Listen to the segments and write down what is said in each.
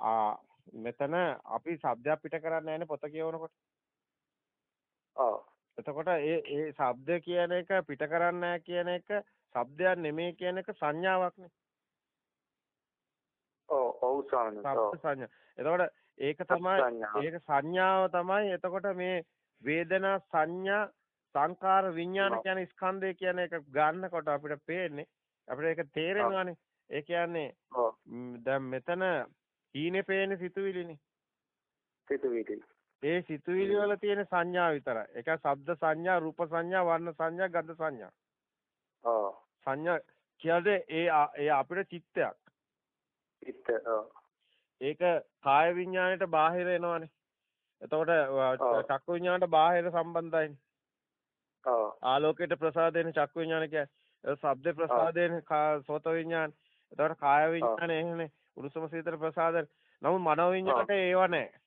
මෙතන අපි શબ્දයක් පිට කරන්නේ නැහැනේ පොත කියවනකොට. ඔව්. එතකොට ඒ ඒ શબ્ද කියන එක පිට කරන්නේ කියන එක શબ્දයක් නෙමෙයි කියන එක සංඥාවක්නේ. ඔව් ඔව් සංඥා. එතකොට ඒක තමයි ඒක සංඥාව තමයි එතකොට මේ වේදනා සංඥා සංකාර විඥාන කියන ස්කන්ධය කියන එක ගන්නකොට අපිට පේන්නේ අපිට ඒක තේරෙනවානේ. ඒ කියන්නේ දැන් මෙතන හීනේ පේන සිතුවිලිනේ. සිතුවිලි. ඒ සිතුවිලි වල තියෙන සංඥා විතරයි. ඒක ශබ්ද සංඥා, රූප සංඥා, වර්ණ සංඥා, ගන්ධ සංඥා. ඔව්. සංඥා කියන්නේ ඒ ඒ අපිට චිත්තයක්. චිත්ත. ඒක කාය විඥාණයට බාහිර එනවනේ. එතකොට චක්කු විඥාණයට බාහිර සම්බන්ධයිනේ. ඔව්. ආලෝකයට ප්‍රසාදයෙන් චක්කු විඥාන කියන්නේ ශබ්ද ප්‍රසාදයෙන් සෝත විඥාන. එතකොට කාය විඥාන එහෙනේ උරුසම සීතල ප්‍රසාද. නමුත් මනෝ විඥානට ඒව නැහැ.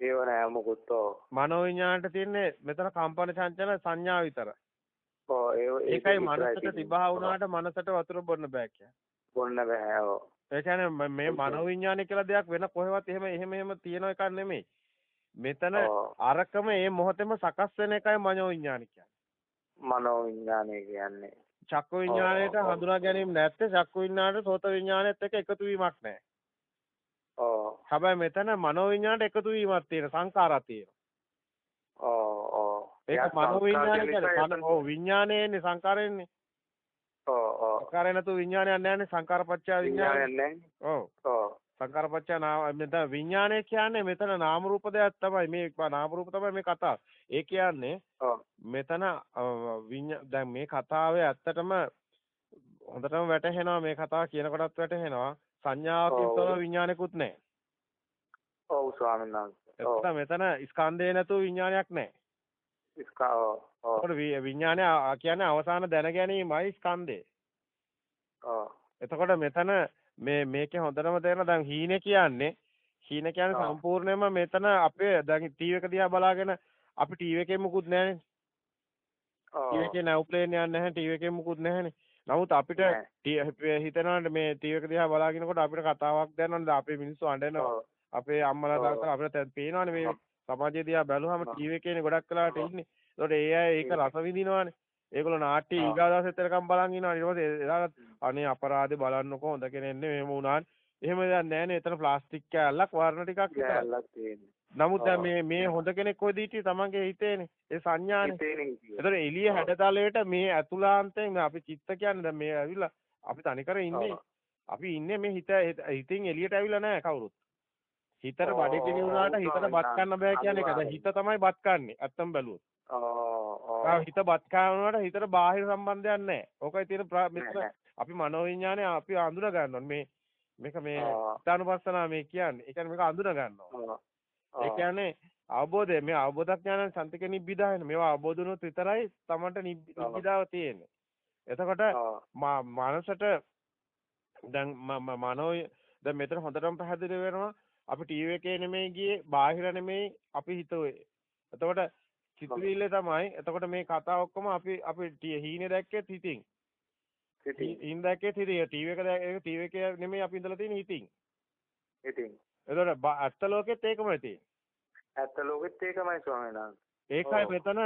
ඒව නෑ මොකුත් ඔව්. මනෝ විඥානට තියෙන්නේ මෙතන කම්පන චංචල සංඥා විතරයි. ඔව් ඒකයි මනසට තිබහා වුණාට මනසට වතුර බොන්න බෑ කියන්නේ. බොන්න බෑ ඔව්. ඒ කියන්නේ මේ මනෝ විඥානය කියලා දෙයක් වෙන කොහෙවත් එහෙම එහෙම එහෙම තියෙන එකක් නෙමෙයි. මෙතන අරකම මේ මොහොතේම සකස් වෙන එකයි මනෝ විඥානය කියන්නේ. මනෝ විඥානය කියන්නේ. චක්කු විඥාණයට හඳුනා ගැනීම නැත්තේ චක්කු විඥාණයට සෝත විඥාණයත් එක්ක එකතු වීමක් නැහැ. ඔව්. හැබැයි මෙතන මනෝ විඥාණයට එකතු වීමක් තියෙන සංකාරات තියෙනවා. ඔව් ඔව්. ඒක මනෝ කියන්නේ ඔව් විඥානයේනේ සංකාරයෙන්නේ. ඔව් ඔව්. සංකාරය නැතු විඥානයක් නැහැනේ සංකාරපච්චය විඥානය. විඥානයක් ඔව්. ඔව්. සංකාරපච්චය නාම මෙතන විඥානය කියන්නේ මෙතන නාම රූප දෙයක් තමයි මේ නාම රූප තමයි මේ කතාව. ඒ කියන්නේ මෙතන දැන් මේ කතාවේ ඇත්තටම හොඳටම වැටහෙනවා මේ කතාව කියනකොටත් වැටහෙනවා සංඥාවකින් තොර විඥානයකුත් නැහැ. ඔව් ස්වාමීන් වහන්සේ. මෙතන ස්කන්ධේ නැතුව විඥානයක් නැහැ. ස්කා ඔව්. විඥානය කියන්නේ අවසාන දැන ගැනීමයි ස්කන්ධේ. ඔව්. එතකොට මෙතන මේ මේකේ හොඳටම තේරෙන දැන් හීනේ කියන්නේ හීන කියන්නේ සම්පූර්ණයෙන්ම මෙතන අපේ දැන් ටීවී එක දිහා බලාගෙන අපි ටීවී එකේ මුකුත් නැහැනේ. ටීවී එකේ නැව් ප්ලේන් යන්නේ නැහැ ටීවී එකේ මුකුත් නැහැනේ. නමුත් අපිට හිතනවාට මේ ටීවී එක දිහා බලාගෙනකොට අපිට කතාවක් දැනනවාද අපේ මිනිස්සු අඬනවා. අපේ අම්මලා තාත්තලා අපිට පේනවනේ මේ සමාජය දිහා බැලුවම ටීවී එකේනේ ගොඩක් වෙලාවට ඉන්නේ. ඒකට ඒ අය ඒක රස විඳිනවානේ. ඒගොල්ලෝ නාට්‍ය ඊගාදාසෙත් එනකම් බලන් ඉන්නවා. ඊට පස්සේ එදාට අනේ අපරාධේ බලන්නකො හොඳ කෙනෙක් නෙමෙයි මෙහෙම වුණාන්. එහෙම දෙයක් නැහැනේ. එතන ප්ලාස්ටික් කෑල්ලක් වර්ණ ටිකක් විතරයි. නමුත් දැන් මේ මේ හොඳ කෙනෙක් කොයිද හිටියේ තමන්ගේ හිතේනේ. ඒ සංඥානේ. ඒතර එළිය හැඩතලයට මේ ඇතුළාන්තයෙන් අපි චිත්ත කියන්නේ දැන් මේ ඇවිල්ලා අපි තනිකර ඉන්නේ. අපි ඉන්නේ මේ හිත හිතින් එළියට ඇවිල්ලා නැහැ කවුරුත්. හිතට බඩගිනි වුණාට හිතට බත් කන්න බෑ කියන්නේ ඒක. හිත තමයි බත් කන්නේ. ඇත්තම බැලුවොත්. හිත බත් කනවාට හිතට බාහිර සම්බන්ධයක් නැහැ. ඕකයි තියෙන මෙතන අපි මනෝවිඤ්ඤාණය අපි අඳුන ගන්නවා. මේ මේක මේ ඊතානුපස්සනා මේ කියන්නේ. ඒ කියන්නේ මේක අඳුන ගන්නවා. ඒ කියන්නේ අවබෝධය මේ අවබෝධඥාන සම්තික නිබ්බිදායන මේවා අවබෝධ වුණොත් විතරයි තමන්ට නිබ්බිදාව තියෙන්නේ. එතකොට මනසට දැන් මනෝ දැන් මෙතන හොඳටම පැහැදිලි වෙනවා අපි ටීවී එකේ නෙමෙයි ගියේ බාහිර නෙමෙයි අපි හිතුවේ. එතකොට සිතුවිල්ල තමයි. එතකොට මේ කතා ඔක්කොම අපි අපි හීනේ දැක්කේ හිතින්. හිතින් දැක්කේ හිතින්. ටීවී එක දැක්කේ ටීවී එකේ නෙමෙයි අපි ඉඳලා තියෙන්නේ හිතින්. හිතින්. එතකොට ඇත්ත ලෝකෙත් ඒකමයි තියෙන්නේ. ඇත්ත ලෝකෙත් ඒකමයි ස්වාමීන් වහන්සේ. ඒකයි මෙතන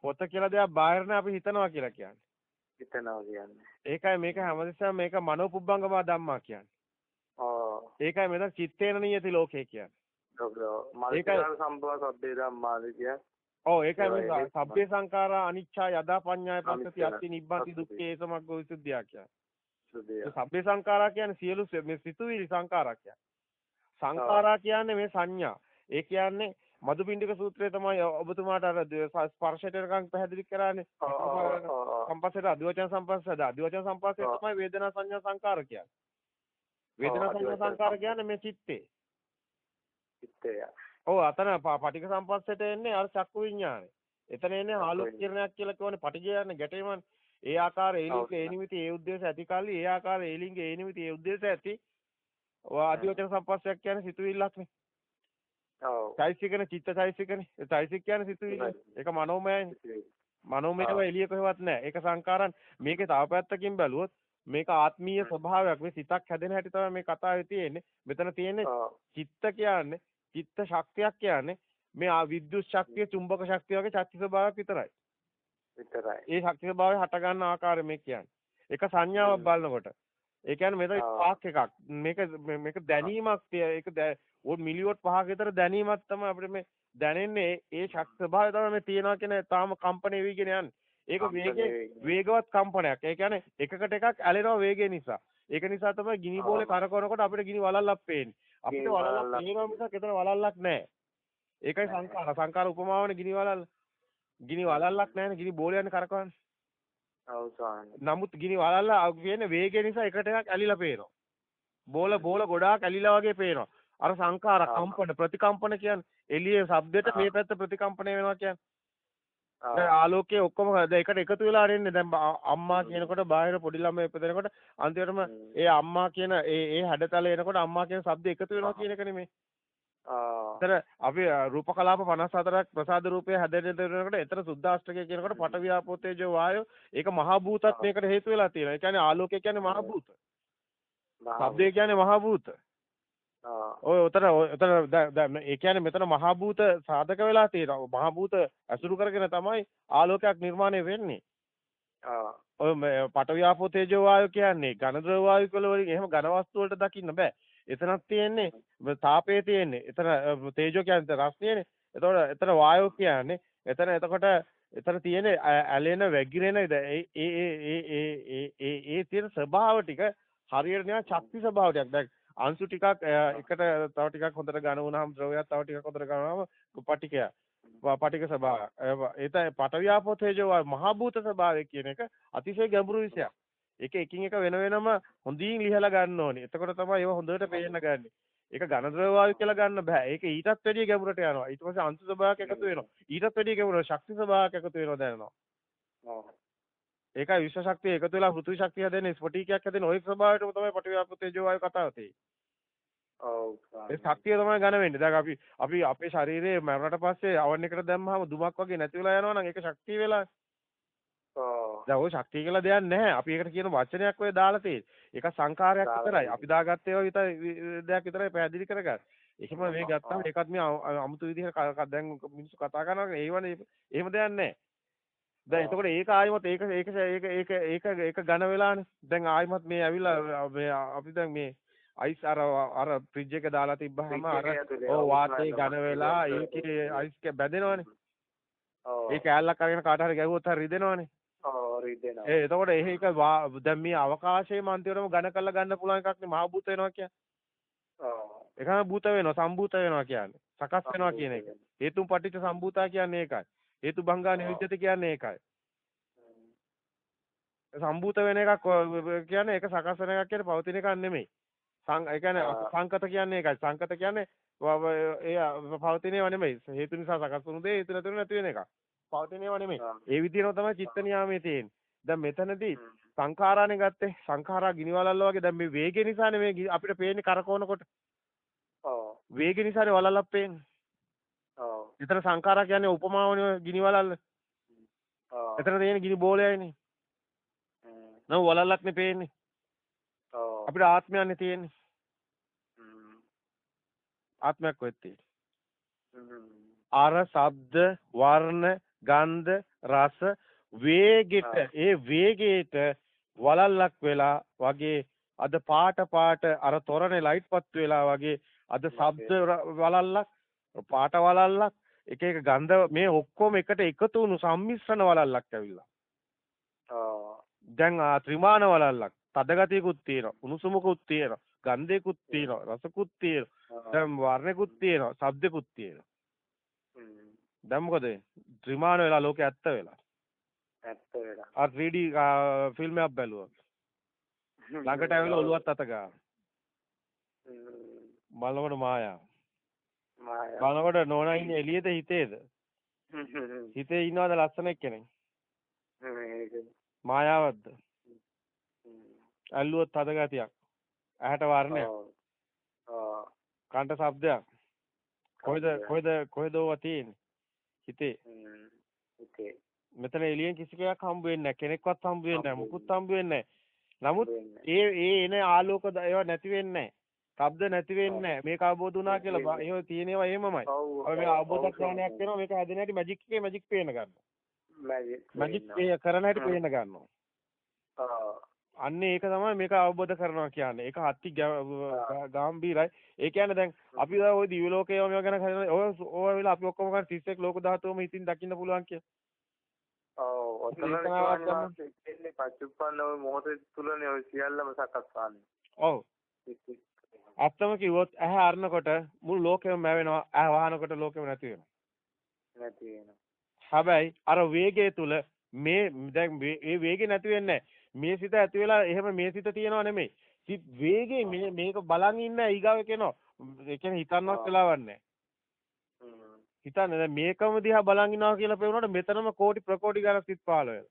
පොත කියලා දෙයක් බාහිර අපි හිතනවා කියලා කියන්නේ. හිතනවා කියන්නේ. ඒකයි මේක හැමදෙස්සම මේක මනෝපුබ්බංගම ධම්මා කියන්නේ. ඔව්. ඒකයි මෙතන චිත්තේන නියති ලෝකේ කියන්නේ. ඒකයි සම්භව සබ්බේ ධම්මාද කියන්නේ. ඔව් ඒකයි මේ සබ්බේ සංඛාරා අනිච්චා යදා පඤ්ඤාය පස්සති අත්ති නිබ්බන්ති දුක්ඛේ සමග්ගෝ විසුද්ධිය කියන්නේ. සබ්බේ සංඛාරා කියන්නේ සියලු මේ සිතුවිලි සංඛාරා කියන්නේ. සංඛාරා කියන්නේ මේ සංඥා. ඒ කියන්නේ මදුපිණ්ඩික සූත්‍රය තමයි ඔබතුමාට අර ස්පර්ශයට නිකන් පැහැදිලි කරානේ. සම්පස්සට අදිවචන සම්පස්සද අදිවචන සම්පස්සේ තමයි වේදනා සංඥා සංකාර කියන්නේ. වේදනා සංඥා සංකාර කියන්නේ මේ චිත්තේ. චිත්තය. ඔව් අතන පටික සම්පස්සට එන්නේ අර චක්කු විඥානේ. එතන එන්නේ ආලෝක කිරණයක් කියලා කියවනේ පටිගය යන්නේ ගැටේමන්. ඒ ආකාර ඒ ලිංග ඒ නිමිති ඒ උද්දේශ ඇති කල්ලි ඒ ආකාර ඒ ලිංග ඒ නිමිති ඒ උද්දේශ ඇති. ඔය අදිවචන සම්පස්සයක් කියන්නේ සිතුවිල්ලක්නේ. ඔව්. චෛසිකනේ චිත්ත චෛසිකනේ. ඒ චෛසික කියන්නේ සිතුවිල්ල. ඒක මනෝමයයි. මනෝමයව එළිය කොහෙවත් නැහැ. ඒක සංකාරන් මේකේ තව පැත්තකින් බැලුවොත් මේක ආත්මීය ස්වභාවයක්. මේ සිතක් හැදෙන හැටි තමයි මේ කතාවේ තියෙන්නේ. මෙතන තියෙන්නේ චිත්ත කියන්නේ චිත්ත ශක්තියක් කියන්නේ මේ විද්‍යුත් ශක්තිය, චුම්බක ශක්තිය වගේ ශක්ති ස්වභාවයක් විතරයි. විතරයි. ඒ ශක්ති ස්වභාවය හට ගන්න ආකාරය මේ කියන්නේ. එක සංඥාවක් බලනකොට. ඒ කියන්නේ මෙතන ස්පාක් එකක්. මේක මේක දැනීමක් ඒක ඕ මිලිවොට් පහක විතර දැනීමක් තමයි අපිට මේ දැනෙන්නේ ඒ ශක්ති ස්වභාවය තමයි මේ තියනවා කියන තාම කම්පණය වෙගෙන යන්නේ. ඒක වේගයේ වේගවත් කම්පනයක්. ඒ කියන්නේ එකකට එකක් ඇලෙනවා වේගය නිසා. ඒක නිසා තමයි ගිනි බෝලේ කරකවනකොට අපිට ගිනි වලල්ලක් පේන්නේ. අපිට වලල්ලක් පේනවා මිසක් එතන වලල්ලක් නැහැ. ඒකයි සංකාර. සංකාර උපමාවනේ ගිනි වලල්ල. ගිනි වලල්ලක් නැහැනේ ගිනි බෝලයන්නේ කරකවන්නේ. ඔව්. නමුත් ගිනි වලල්ල කියන්නේ වේගය නිසා එකට එකක් ඇලිලා පේනවා. බෝල බෝල ගොඩාක් ඇලිලා වගේ පේනවා. අර සංකාර කම්පන ප්‍රතිකම්පන කියන්නේ එළියේ ශබ්දයට මේ පැත්ත ප්‍රතිකම්පණය වෙනවා කියන්නේ. දැන් ආලෝකයේ ඔක්කොම දැන් එකට එකතු වෙලා ඉන්නේ දැන් අම්මා කියනකොට බාහිර පොඩි ළමයි ඉපදෙනකොට අන්තිමටම ඒ අම්මා කියන ඒ ඒ හැඩතල එනකොට අම්මා කියන શબ્ද එකතු වෙනවා කියන එක නෙමෙයි. ආ. අපි රූප කලාප 54ක් ප්‍රසාද රූපය හැදෙනකොට එතන සුද්ධාෂ්ටකය කියනකොට පඨවි ආපෝ තේජෝ වායෝ ඒක මහා භූතත් මේකට හේතු වෙලා තියෙනවා. ඒ කියන්නේ ආලෝකය කියන්නේ මහා භූත. ශබ්දය කියන්නේ මහා භූත. ඔය උතර උතර දැන් ඒ කියන්නේ මෙතන මහා භූත සාධක වෙලා තියෙනවා. මහා භූත ඇසුරු කරගෙන තමයි ආලෝකයක් නිර්මාණය වෙන්නේ. ඔය පඨවි ආපෝ තේජෝ වායෝ කියන්නේ ඝන ද්‍රව වායු වල වලින් එහෙම ඝන වස්තු වලට දකින්න බෑ. එතනක් තියෙන්නේ තාපයේ තියෙන්නේ. එතන තේජෝ කියන්නේ රස්නියනේ. එතකොට එතන වායෝ කියන්නේ එතන එතකොට එතන තියෙන්නේ ඇලෙන වැగిරෙන ඒ ඒ ඒ ඒ ඒ ඒ තියෙන ස්වභාව ටික හරියට නිකන් ශක්ති ස්වභාවයක්. දැන් අංශු ටිකක් එකට තව ටිකක් හොඳට ඝන වුණාම ද්‍රවයක් තව ටිකක් හොඳට ඝන වුණාම පටිකය. පටික ස්වභාවය. ඒත පටවියාපෝ තේජෝ මහා භූත ස්වභාවය කියන එක අතිශය ගැඹුරු විෂයක්. ඒක එකින් එක වෙන වෙනම හොඳින් ලිහලා ගන්න ඕනේ. එතකොට තමයි ඒව හොඳට පේන්න ගන්න. ඒක ඝන ද්‍රව වායු කියලා ගන්න බෑ. ඒක ඊටත් වැඩිය ගැඹුරට යනවා. ඊට පස්සේ අංශු ස්වභාවයක් එකතු වෙනවා. ඊටත් වැඩිය ගැඹුර ශක්ති ස්වභාවයක් එකතු වෙනවා දැනෙනවා. ඔව්. ඒකයි විශ්ව ශක්තිය එකතු වෙලා පෘථිවි ශක්තිය හැදෙන ස්ෆටිකයක් හැදෙන ওই ස්වභාවයටම තමයි පටිවිආපෝ තේජෝ වායු කතාව තියෙන්නේ. ඔව්. ඒ ශක්තිය තමයි ඝන වෙන්නේ. දැන් අපි අපි අපේ ශරීරයේ මරණට පස්සේ අවන් එකට දැම්මහම දුමක් වගේ නැති වෙලා යනවා නම් ඒක ශක්තිය වෙලා. ඔව්. දැන් ওই ශක්තිය කියලා දෙයක් නැහැ. අපි ඒකට කියන වචනයක් ඔය දාලා තියෙන්නේ. ඒක සංකාරයක් විතරයි. අපි දාගත්ත ඒවා විතර දෙයක් විතරයි පැහැදිලි කරගන්න. ඒකම මේ ගත්තාම ඒකත් මේ අමුතු විදිහට දැන් මිනිස්සු කතා කරනවා ඒවනේ එහෙම දෙයක් නැහැ. දැන් එතකොට ඒක ආයිමත් ඒක ඒක ඒක ඒක ඒක ඒක ඝන වෙලානේ. දැන් ආයිමත් මේ ඇවිල්ලා මේ අපි දැන් මේ අයිස් අර අර ෆ්‍රිජ් එක දාලා තිබ්බහම අර ඔව් වාතය ඝන වෙලා ඒකේ අයිස් එක බැඳෙනවනේ. ඔව්. ඒ කෑල්ලක් අරගෙන කාට හරි ගැහුවොත් හරි රිදෙනවනේ. ඔව් රිදෙනවා. ඒ එතකොට ඒක දැන් මේ අවකාශයේ මන්තිවරම ඝන කරලා ගන්න පුළුවන් එකක් නේ මහ භූත වෙනවා කියන්නේ. ඔව්. ඒකම භූත වෙනවා සම්භූත වෙනවා කියන්නේ. සකස් වෙනවා කියන එක. හේතුන් පටිච්ච සම්භූතා කියන්නේ ඒකයි. හේතු භංගා නිවිද්‍යත කියන්නේ ඒකයි. සම්භූත වෙන එකක් කියන්නේ ඒක සකස් වෙන එකක් කියන්නේ පවතින එකක් නෙමෙයි. සං ඒ කියන්නේ සංකත කියන්නේ ඒකයි. සංකත කියන්නේ ඒ පවතින ඒවා නෙමෙයි. හේතු නිසා සකස් වුණු දේ හේතු නැතුව නැති වෙන එකක්. පවතින ඒවා නෙමෙයි. ඒ විදිහම තමයි චිත්ත නියාමයේ තියෙන්නේ. දැන් මෙතනදී සංඛාරානේ ගත්තේ. සංඛාරා ගිනිවලල්ල වගේ දැන් මේ වේගය නිසානේ මේ අපිට පේන්නේ කරකවනකොට. ඔව්. වේගය නිසානේ වලල්ලක් පේන්නේ. විතර සංඛාරා කියන්නේ උපමාවනේ ගිනිවලල්ල. ඔව්. එතන තියෙන ගිනි බෝලයයිනේ. නම වලල්ලක්නේ පේන්නේ. ඔව්. අපිට ආත්මයන්නේ තියෙන්නේ. ආත්මයක් කොහෙද තියෙන්නේ? අර ශබ්ද වර්ණ ගන්ධ රස වේගෙට ඒ වේගයට වලල්ලක් වෙලා වගේ අද පාට පාට අර තොරණේ ලයිට් පත්තු වෙලා වගේ අද ශබ්ද වලල්ලක් පාට වලල්ලක් එක එක ගන්ධ මේ ඔක්කොම එකට එකතු වුණු සම්මිශ්‍රණ වලල්ලක් ඇවිල්ලා. දැන් ත්‍රිමාන වලල්ලක්. තද ගතියකුත් තියෙනවා උණුසුමකුත් තියෙනවා ගන්ධයකුත් තියෙනවා රසකුත් තියෙනවා දැන් වර්ණකුත් තියෙනවා ශබ්දකුත් තියෙනවා. දැන් මොකද ත්‍රිමාන වෙලා ලෝකේ ඇත්ත වෙලා. ඇත්ත වෙලා. ආ 3D ෆිල්ම් එකක් බැලුවා ළඟට ඇවිල්ලා ඔළුවත් අත බලනකොට මායාව මායාව බලනකොට නෝනා ඉන්නේ එළියේද හිතේද? හිතේ ඉන්නවද ලස්සන කෙනෙක් මායාවක්ද? ඇල්ලුවොත් හද ගතියක්. ඇහැට වර්ණයක්. කන්ට ශබ්දයක්. කොහෙද කොහෙද කොහෙද ඕවා තියෙන්නේ? හිතේ. හිතේ. මෙතන එළියෙන් කිසි කෙනෙක් හම්බ වෙන්නේ නැහැ. කෙනෙක්වත් හම්බ වෙන්නේ නැහැ. මුකුත් හම්බ වෙන්නේ නැහැ. නමුත් ඒ ඒ එන ආලෝක ඒවා නැති වෙන්නේ නැහැ. ශබ්ද නැති වෙන්නේ නැහැ. මේක අවබෝධ වුණා කියලා ඒව තියෙනවා එහෙමමයි. අපි මේ අවබෝධ ඥානයක් වෙනවා මේක හැදෙන හැටි මැජික් එකේ මැජික් පේන ගන්නවා. මැජික් ඒ කරන හැටි පේන ගන්නවා. අන්න ඒක තමයි මේක අවබෝධ කරනවා කියන්නේ. ඒක අති ගැඹීරයි. ඒ කියන්නේ දැන් අපි ඔය දිව්‍ය ලෝකයේ මේවා ගැන හදන ඔය ඔය වෙලාව අපි ඔක්කොම කරන් 31 ලෝක ධාතුවම හිතින් දකින්න පුළුවන් කිය. ඔව් ඔතන ඉන්නේ පච්චුප්පන්න ඔය මොහොතේ තුලනේ ඔය සියල්ලම සකස් වන්නේ. ඔව්. අත්තම කිව්වොත් ඇහැ අරනකොට මුළු ලෝකෙම මැවෙනවා. ඇහැ වහනකොට ලෝකෙම නැති වෙනවා. නැති වෙනවා. හැබැයි අර වේගය තුල මේ දැන් මේ වේගය නැති වෙන්නේ මේ සිත ඇති වෙලා එහෙම මේ සිත තියනවා නෙමෙයි. සිත් වේගේ මේක බලන් ඉන්න ඊගාව කෙනා. ඒ කියන්නේ හිතන්නවත් වෙලාවක් නැහැ. හිතන්න දැන් මේකම දිහා බලන් ඉන්නවා කියලා පෙවුනොට මෙතනම කෝටි ප්‍රකෝටි ගණන් සිත් පහළ වෙනවා.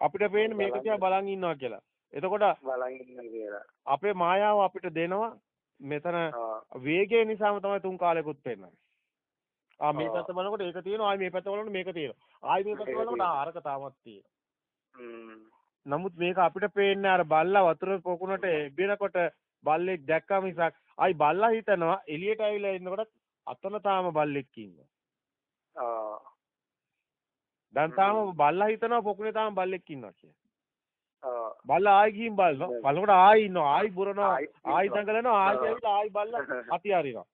අපිට පේන්නේ මේක දිහා බලන් ඉන්නවා කියලා. එතකොට. අපේ මායාව අපිට දෙනවා මෙතන වේගය නිසාම තමයි තුන් කාලෙකුත් පෙන්නන්නේ. ආ මේ පැත්ත බලනකොට ඒක තියෙනවා ආයි මේ පැත්ත බලනකොට මේක තියෙනවා. ආයි මේ පැත්ත බලනකොට අරක තාමත් තියෙනවා. නමුත් මේක අපිට පේන්නේ අර බල්ලා වතුර පොකුණට එබෙනකොට බල්ලෙක් දැක්කම මිසක් ආයි බල්ලා හිතනවා එළියට ඇවිල්ලා ඉන්නකොට අතන තාම බල්ලෙක් ඉන්නවා. ආ. දැන් තාම බල්ලා හිතනවා පොකුණේ තාම බල්ලෙක් ඉන්නවා කියලා. බල්ලා ආයි ගිහින් බලනවා. බලනකොට ආයි ඉන්නවා. ආයි බුරනවා. ආයි දඟලනවා. ආයි ඇවිල්ලා ආයි බල්ලා අති අරිනවා.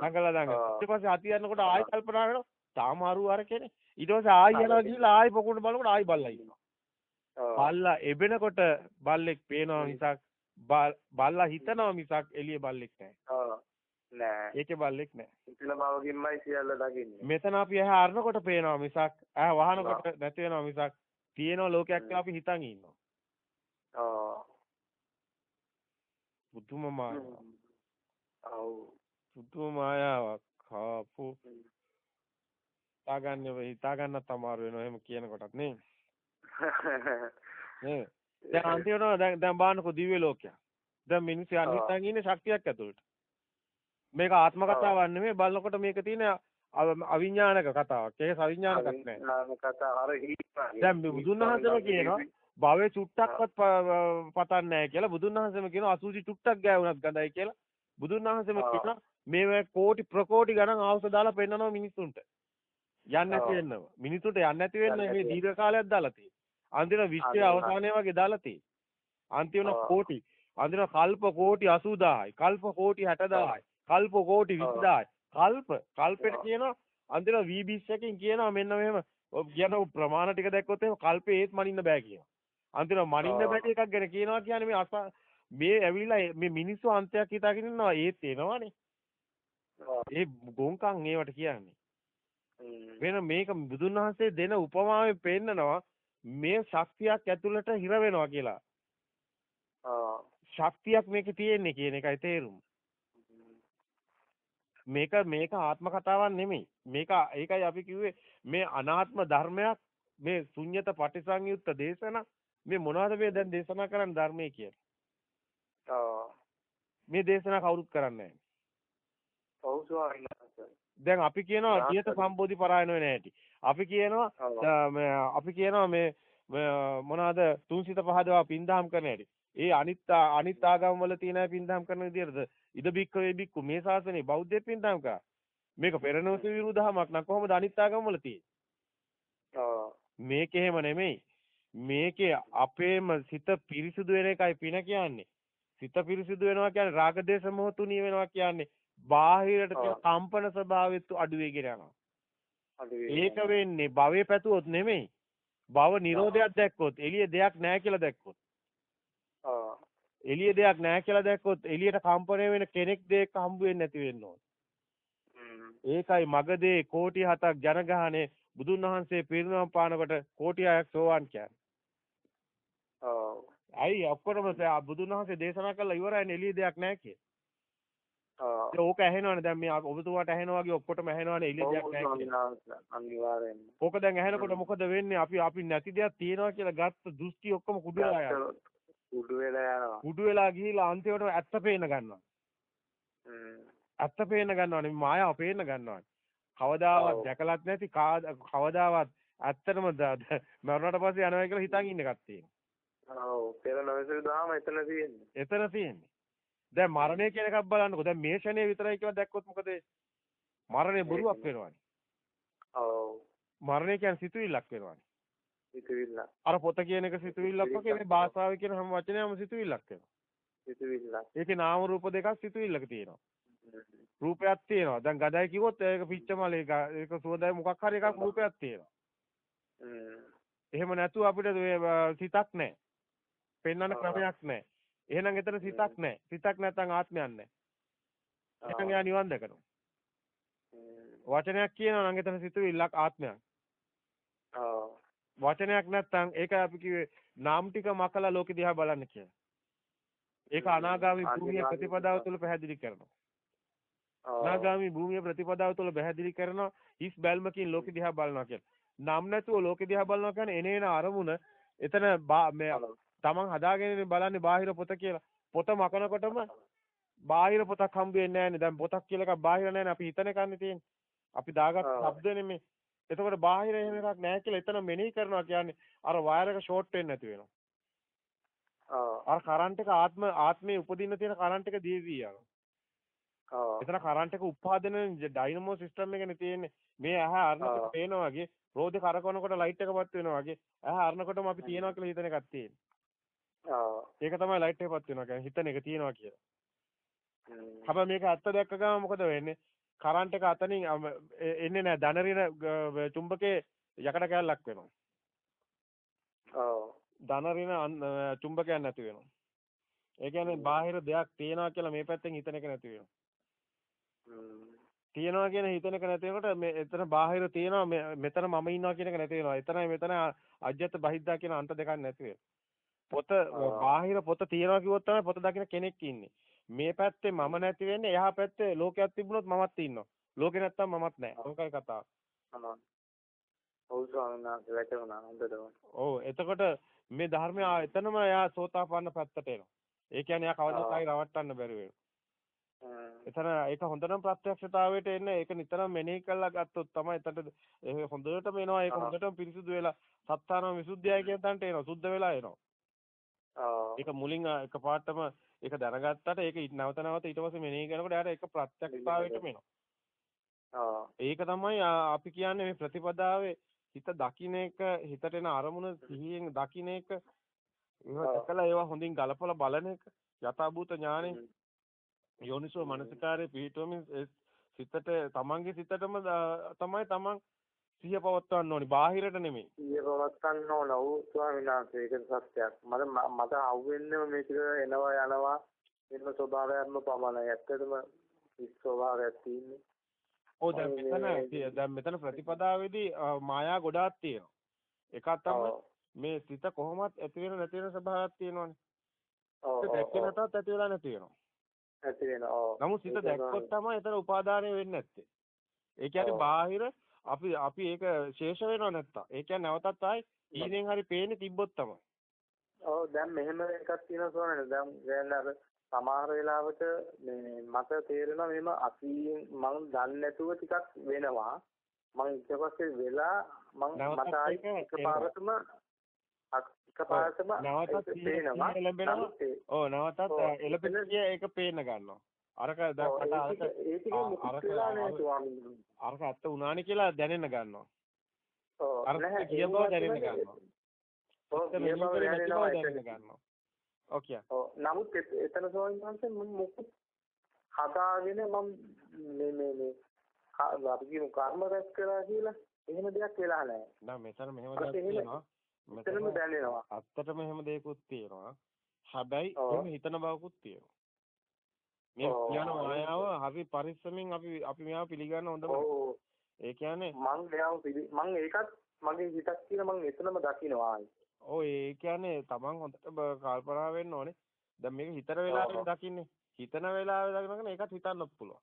දඟලලා දඟල. ඊට පස්සේ අති අරිනකොට ආයි කල්පනා කරනවා. තාම අරු අර කෙනේ. ඊට පස්සේ ආයි යනවා ගිහිල්ලා ආයි පොකුණට බලනකොට ආයි බල්ලා ඉන්නවා. බල්ලා එබෙනකොට බල්ලෙක් පේනවා මිසක් බල්ලා හිතනවා මිසක් එළිය බල්ලෙක් නැහැ. නෑ. ඒකේ බල්ලෙක් නෑ. ඉතල බවකින්මයි සියල්ල දකින්නේ. මෙතන අපි ඇහැ අරනකොට පේනවා මිසක් ඇහැ වහනකොට නැති වෙනවා මිසක් තියෙන ලෝකයක් කියලා අපි හිතන් ඉන්නවා. පුදුම මායාවක්. ඔව්. පුදුම මායාවක්. කාපු. හිතාගන්න හිතාගන්නත් අමාරු වෙනවා එහෙම කියනකොටත් නේ. නේ. දැන් අන්තිමට දැන් දැන් බලන්නකො දිව්‍ය ලෝකයක්. දැන් මිනිස්සු අනිත්යෙන් ඉන්නේ ශක්තියක් ඇතුළට. මේක ආත්ම කතාවක් නෙමෙයි බලනකොට මේක තියෙන අවිඥානික කතාවක්. ඒක සවිඥානිකක් නෑ. දැන් බුදුන් වහන්සේම කියනවා භවයේ චුට්ටක්වත් පතන්නේ නැහැ කියලා බුදුන් වහන්සේම කියනවා අසුචි චුට්ටක් ගෑවුනත් ගඳයි කියලා. බුදුන් වහන්සේම කියනවා මේ කෝටි ප්‍රකෝටි ගණන් ආවස දාලා පෙන්නනවා මිනිස්සුන්ට. යන්නේ නැති වෙන්නව. මිනිස්සුන්ට යන්නේ නැති වෙන්න මේ දීර්ඝ කාලයක් දාලා තියෙන්නේ. අන්තිම විශ්වයේ අවසානයේ වගේ දාලා තියෙන්නේ. අන්තිම කෝටි. අන්තිම කල්ප කෝටි 80000යි කල්ප කෝටි 60000යි කල්ප කෝටි 20000යි කල්ප. කල්පෙට කියනවා අන්තිම V20 එකකින් කියනවා මෙන්න මෙහෙම. කියන ප්‍රමාණ ටික දැක්කොත් එහෙම කල්පේ ඒත් මනින්න බෑ කියනවා අන්තිම මනින්න බැරි එකක් ගැන කියනවා කියන්නේ මේ අස මේ ඇවිල්ලා මේ මිනිස්සු අන්තයක් හිතාගෙන ඉන්නවා ඒත් එනවනේ. ඒ ගොංකම් ඒවට කියන්නේ. වෙන මේක බුදුන් වහන්සේ දෙන උපමාවෙන් පෙන්නනවා මේ ශක්තියක් ඇතුළට හිර වෙනවා කියලා. ශක්තියක් මේකේ තියෙන්නේ කියන එකයි තේරුම. මේක මේක ආත්ම කතාවක් නෙමෙයි. මේක ඒකයි අපි කිව්වේ මේ අනාත්ම ධර්මයක් මේ ශුන්්‍යත පටිසංයුක්ත දේශනා මේ මොනවද මේ දැන් දේශනා කරන්න ධර්මයේ කියලා. ඔව්. මේ දේශනා කවුරුත් කරන්නේ නැහැ. දැන් අපි කියනවා නියත සම්බෝධි පරායන වෙන හැටි. අපි කියනවා අපි කියනවා මේ මොනවාද තුන්සිත පහදවා පින්දහම් කරන හැටි. ඒ අනිත් අනිත් ආගම් වල තියෙන පින්දහම් කරන විදිහටද ඉද බික්ක වේ බික්කු මේ ශාසනේ බෞද්ධ පින්දහම් කරා. මේක පෙරණෝස විරුදහමක් න කොහොමද අනිත් ආගම් වල තියෙන්නේ? මේක එහෙම නෙමෙයි. මේකේ අපේම සිත පිරිසුදු වෙන එකයි පින කියන්නේ. සිත පිරිසුදු වෙනවා කියන්නේ රාග දේශ මොහ තුනී වෙනවා කියන්නේ බාහිරට කම්පන ස්වභාවෙත් අඩු වෙගෙන යනවා. ඒක වෙන්නේ භවයේ පැතුවොත් නෙමෙයි. භව නිරෝධයක් දැක්කොත් එළිය දෙයක් නැහැ කියලා දැක්කොත්. එළිය දෙයක් නැහැ කියලා දැක්කොත් එළියට කම්පණය වෙන කෙනෙක් දෙයක් හම්බ වෙන්නේ නැති වෙන්න ඕන. ඒකයි මගදී කෝටි හතක් ජනගහනේ බුදුන් වහන්සේ පිරිනමන පානකොට කෝටි හයක් සෝවාන් කියන්නේ. ඇයි ඔක්කොම බුදුන් වහන්සේ දේශනා කළා ඉවරයි එළිය දෙයක් නැහැ කිය. ඔව්. ඕක ඇහෙනවනේ දැන් මේ ඔබතුමාට ඇහෙනවා වගේ ඔක්කොටම ඇහෙනවනේ එළිය දෙයක් නැහැ. ඕක දැන් ඇහෙනකොට මොකද වෙන්නේ? අපි අපි නැති දෙයක් තියෙනවා කියලා ගත්ත දෘෂ්ටි ඔක්කොම කුඩු වෙලා යනවා. කුඩු වෙලා යනවා. කුඩු වෙලා ගිහිලා අන්තිමට ඇත්ත පේන ගන්නවා. ඇත්ත පේන ගන්නවනේ මායාව පේන ගන්නවනේ. කවදාවත් දැකලත් නැති කවදාවත් ඇත්තටම මරුණට පස්සේ යනවා කියලා හිතන් ඉන්න එකක් තියෙනවා. ඔව් පෙර නොවිසු දහම එතන තියෙන්නේ. එතන තියෙන්නේ. දැන් මරණය කියන එකක් බලන්නකෝ. දැන් මේ ෂණේ විතරයි කියලා දැක්කොත් මොකද මරණය බොරුවක් වෙනවනේ. ඔව්. මරණය කියන්නේ සිතුවිල්ලක් වෙනවනේ. සිතුවිල්ල. අර පොත කියන එක සිතුවිල්ලක් වගේ මේ භාෂාවේ කියන හැම වචනයක්ම සිතුවිල්ලක් වෙනවා. සිතුවිල්ල. ඒකේ නාම රූප දෙකක් සිතුවිල්ලක තියෙනවා. රූපයක් තියෙනවා. දැන් ගදයි කිව්වොත් ඒක පිච්චමල ඒක ඒක සුවඳයි මොකක් හරි එකක් රූපයක් තියෙනවා. එහෙම නැතුව අපිට සිතක් නැහැ. පෙන්වන්න ක්‍රමයක් නැහැ. එහෙනම් එතන සිතක් නැහැ. සිතක් නැත්නම් ආත්මයක් නැහැ. එහෙනම් එයා නිවන් දැකනවා. වචනයක් කියනවා නම් එතන සිතුවිල්ලක් ආත්මයක්. වචනයක් නැත්නම් ඒක අපි කිව්වේ නාම ටික මකලා ලෝකෙ දිහා බලන්න කියලා. ඒක අනාගාමී භූමිය ප්‍රතිපදාව තුළ පැහැදිලි කරනවා. අනාගාමී භූමිය ප්‍රතිපදාව තුළ පැහැදිලි කරනවා හිස් බැල්මකින් ලෝකෙ දිහා බලනවා කියලා. නම් නැතුව ලෝකෙ දිහා බලනවා කියන්නේ එනේන අරමුණ එතන මේ තමන් හදාගෙන බලන්නේ බාහිර පොත කියලා. පොත මකනකොටම බාහිර පොතක් හම්බ වෙන්නේ නැහැනේ. දැන් පොතක් කියලා එකක් බාහිර නැහැනේ. අපි හිතන එකන්නේ තියෙන්නේ. අපි දාගත් શબ્දනේ මේ. එතකොට බාහිර එහෙම එකක් නැහැ කියලා එතන මෙනෙහි කරනවා කියන්නේ අර වයර් එක ෂෝට් වෙන්නේ නැති වෙනවා. අර කරන්ට් එක ආත්ම ආත්මේ උපදින්න තියෙන කරන්ට් එක දීවි යනවා. එතන කරන්ට් එක උත්පාදන ඩයිනමෝ සිස්ටම් එකනේ තියෙන්නේ. මේ ඇහැ අරනකොට පේනවා වගේ රෝදේ කරකවනකොට ලයිට් එකපත් වෙනවා වගේ ඇහැ අරනකොටම අපි තියනවා කියලා හිතන එකක් තියෙන්නේ. ඒක තමයි ලයිට් එකපත් වෙනවා කියන්නේ හිතන එක තියනවා කියලා. හැබැයි මේක ඇත්ත දැක්ක ගමන් මොකද වෙන්නේ? කරන්ට් එක අතනින් එන්නේ නැහැ ධනරින චුම්බකේ යකඩ කැල්ලක් වෙනවා. ඔව්. ධනරින චුම්බකයක් නැති වෙනවා. ඒ කියන්නේ බාහිර දෙයක් තියනවා කියලා මේ පැත්තෙන් හිතන එක නැති වෙනවා. තියනවා කියන හිතන එක නැති වෙනකොට මේ එතන බාහිර තියනවා මෙතන මම ඉන්නවා කියන එක නැති වෙනවා. එතනයි මෙතන අජ්‍යත් බහිද්දා කියන අන්ත දෙකක් නැති වෙනවා. පොත බාහිර පොත තියනවා කිව්වොත් තමයි පොත දකින්න කෙනෙක් ඉන්නේ. මේ පැත්තේ මම නැති වෙන්නේ එහා පැත්තේ ලෝකයක් තිබුණොත් මමත් ඉන්නවා. ලෝකේ නැත්තම් මමත් නැහැ. ඕකයි කතාව. ඔව් ස්වාමීන් වහන්සේ වැටුණා හොඳටම. ඔව් එතකොට මේ ධර්මය එතනම එයා සෝතාපන්න පැත්තට එනවා. ඒ කියන්නේ එයා කවදාවත් ආයි රවට්ටන්න බැරි වෙනවා. එතන ඒක හොඳටම ප්‍රත්‍යක්ෂතාවයට එන්න ඒක නිතරම මෙනෙහි කරලා ගත්තොත් තමයි එතනට හොඳටම එනවා ඒක හොඳටම පිරිසුදු වෙලා සත්තානම විසුද්ධියයි කියන තැනට එනවා සුද්ධ වෙලා එනවා. ඒක මුලින් එකපාරටම ඒක දැනගත්තට ඒක නැවත නැවත ඊට පස්සේ මෙනෙහි කරනකොට එයාට ඒක ප්‍රත්‍යක්ෂතාවයටම එනවා. ඒක තමයි අපි කියන්නේ මේ ප්‍රතිපදාවේ හිත දකින්න එක හිතට එන අරමුණ සිහියෙන් දකින්න එක. ඒවා දැකලා ඒවා හොඳින් ගලපලා බලන එක. යථාභූත ඥානෙ යෝනිසෝ මනසිකාරයේ පිහිටුවමින් සිතට තමන්ගේ සිතටම තමයි තමන් සිහිය පවත්වන්න ඕනි බාහිරට නෙමෙයි. සිහිය පවත්වන්න ඕන ඔව් ස්වාමීන් වහන්සේ ඒක සත්‍යයක්. මට මට අහුවෙන්නේ මේක එනවා යනවා එන්න ස්වභාවයක්ම පමණයි. ඇත්තටම ස්වභාවයක් තියෙන්නේ. ඔව් දැන් මෙතන දැන් මෙතන ප්‍රතිපදාවේදී මායා ගොඩාක් තියෙනවා. එකක් තමයි මේ සිත කොහොමත් ඇති වෙන නැති වෙන ස්වභාවයක් තියෙනවනේ. ඔව් දැක්කේ නැතත් ඇති වෙලා නැති වෙනවා. ඇති වෙනවා. නමුත් සිත දැක්කොත් තමයි එතන උපාදානය වෙන්නේ නැත්තේ. ඒ කියන්නේ බාහිර අපි අපි ඒක ශේෂ වෙනව නැත්තම්. ඒ කියන්නේ නැවතත් ආයි ඊනෙන් හරි පේන්නේ තිබ්බොත් තමයි. ඔව් දැන් මෙහෙම එකක් තියෙනවා සෝනනේ. දැන් දැන් අර සමහර වෙලාවට මේ මට තේරෙනවා මෙහෙම අසීයෙන් මම දන්නේ නැතුව ටිකක් වෙනවා. මම ඊට පස්සේ වෙලා මම මට ආයි එකපාරටම එකපාරටම නැවතත් පේනවා. ඔව් නැවතත් එළපෙන ඒක පේන්න ගන්නවා. අරක දැක්කට අරක අරක ඇත්ත උනානේ කියලා දැනෙන්න ගන්නවා. ඔව් අර කිය බව දැනෙන්න ගන්නවා. ඔව් කිය බව දැනෙන්න ගන්නවා. ඔකේ. ඔව් නමුත් එතන සෝයින්හන්සේ මම මොකද හදාගෙන මම මේ මේ මේ අපි කියමු කර්ම රැස් කරා කියලා එහෙම දෙයක් වෙලා නැහැ. නෑ මෙතන මෙහෙම දෙයක් තියෙනවා. මෙතනම දැනෙනවා. අත්තටම එහෙම දෙයක්ත් තියෙනවා. හැබැයි එහෙම හිතන බවකුත් තියෙනවා. මේ කියන මායාව හරි පරිස්සමින් අපි අපි මෙයාව පිළිගන්න හොඳම ඒ කියන්නේ මං මෙයාව මං ඒකත් මගේ හිතක් කියන මං එතනම දකින්නවා ඔව් ඒ කියන්නේ තමන් හොඳට කල්පනා වෙන්න ඕනේ. දැන් මේක හිතන වෙලාවෙන් දකින්නේ. හිතන වෙලාවෙ දකිනකන ඒකත් හිතන්න පුළුවන්.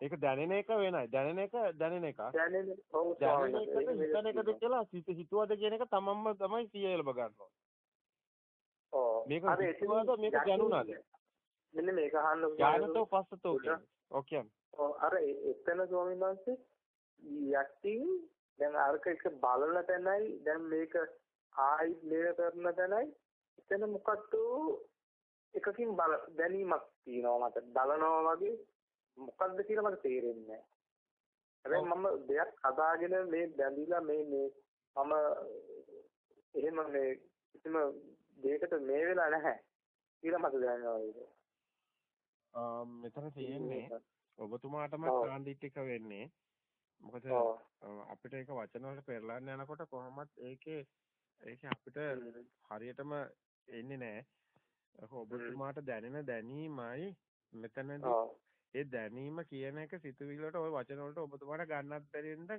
ඒක දැනෙන එක වෙනයි. දැනෙන එක දැනෙන එක දැනෙන එක හිතන එකද කියලා සිත හිතුවද කියන එක තමන්ම තමයි සියයලව ගන්නවා මේක හිතුවද මේක දැනුණාද? මෙන්න මේක අහන්න ඥානතෝ පස්සතෝ කියන්නේ ඔව් ඔව් අර එතන ස්වාමීන් වහන්සේ යටින් දැන් අරක එක බලන තැනයි දැන් මේක ආයි ලේ කරන තැනයි. එතන මොකක්ද එකකින් බල දැනීමක් තියෙනවා මට. බලනවා වගේ මොකක්ද කියලා මට තේරෙන්නේ නැහැ. හැබැයි මම දෙයක් හදාගෙන මේ බැඳිලා මේ මේ මම එහෙම මේ කිසිම දෙයකට මේ වෙලා නැහැ කියලා මට දැනෙනවා ඒක. මෙතන තියෙන්නේ ඔබතුමාටම ට්‍රාන්සිටික වෙන්නේ. මොකද අපිට ඒක වචන වලට පෙරලන්න යනකොට කොහොමත් ඒකේ ඒකේ අපිට හරියටම එන්නේ නැහැ. ඔබතුමාට දැනෙන දැනීමයි මෙතනදී. ඒ දැනීම කියන එක සිතුවිල්ලට ওই වචන වලට ඔබතුමාට ගන්නත් බැරි වෙනද?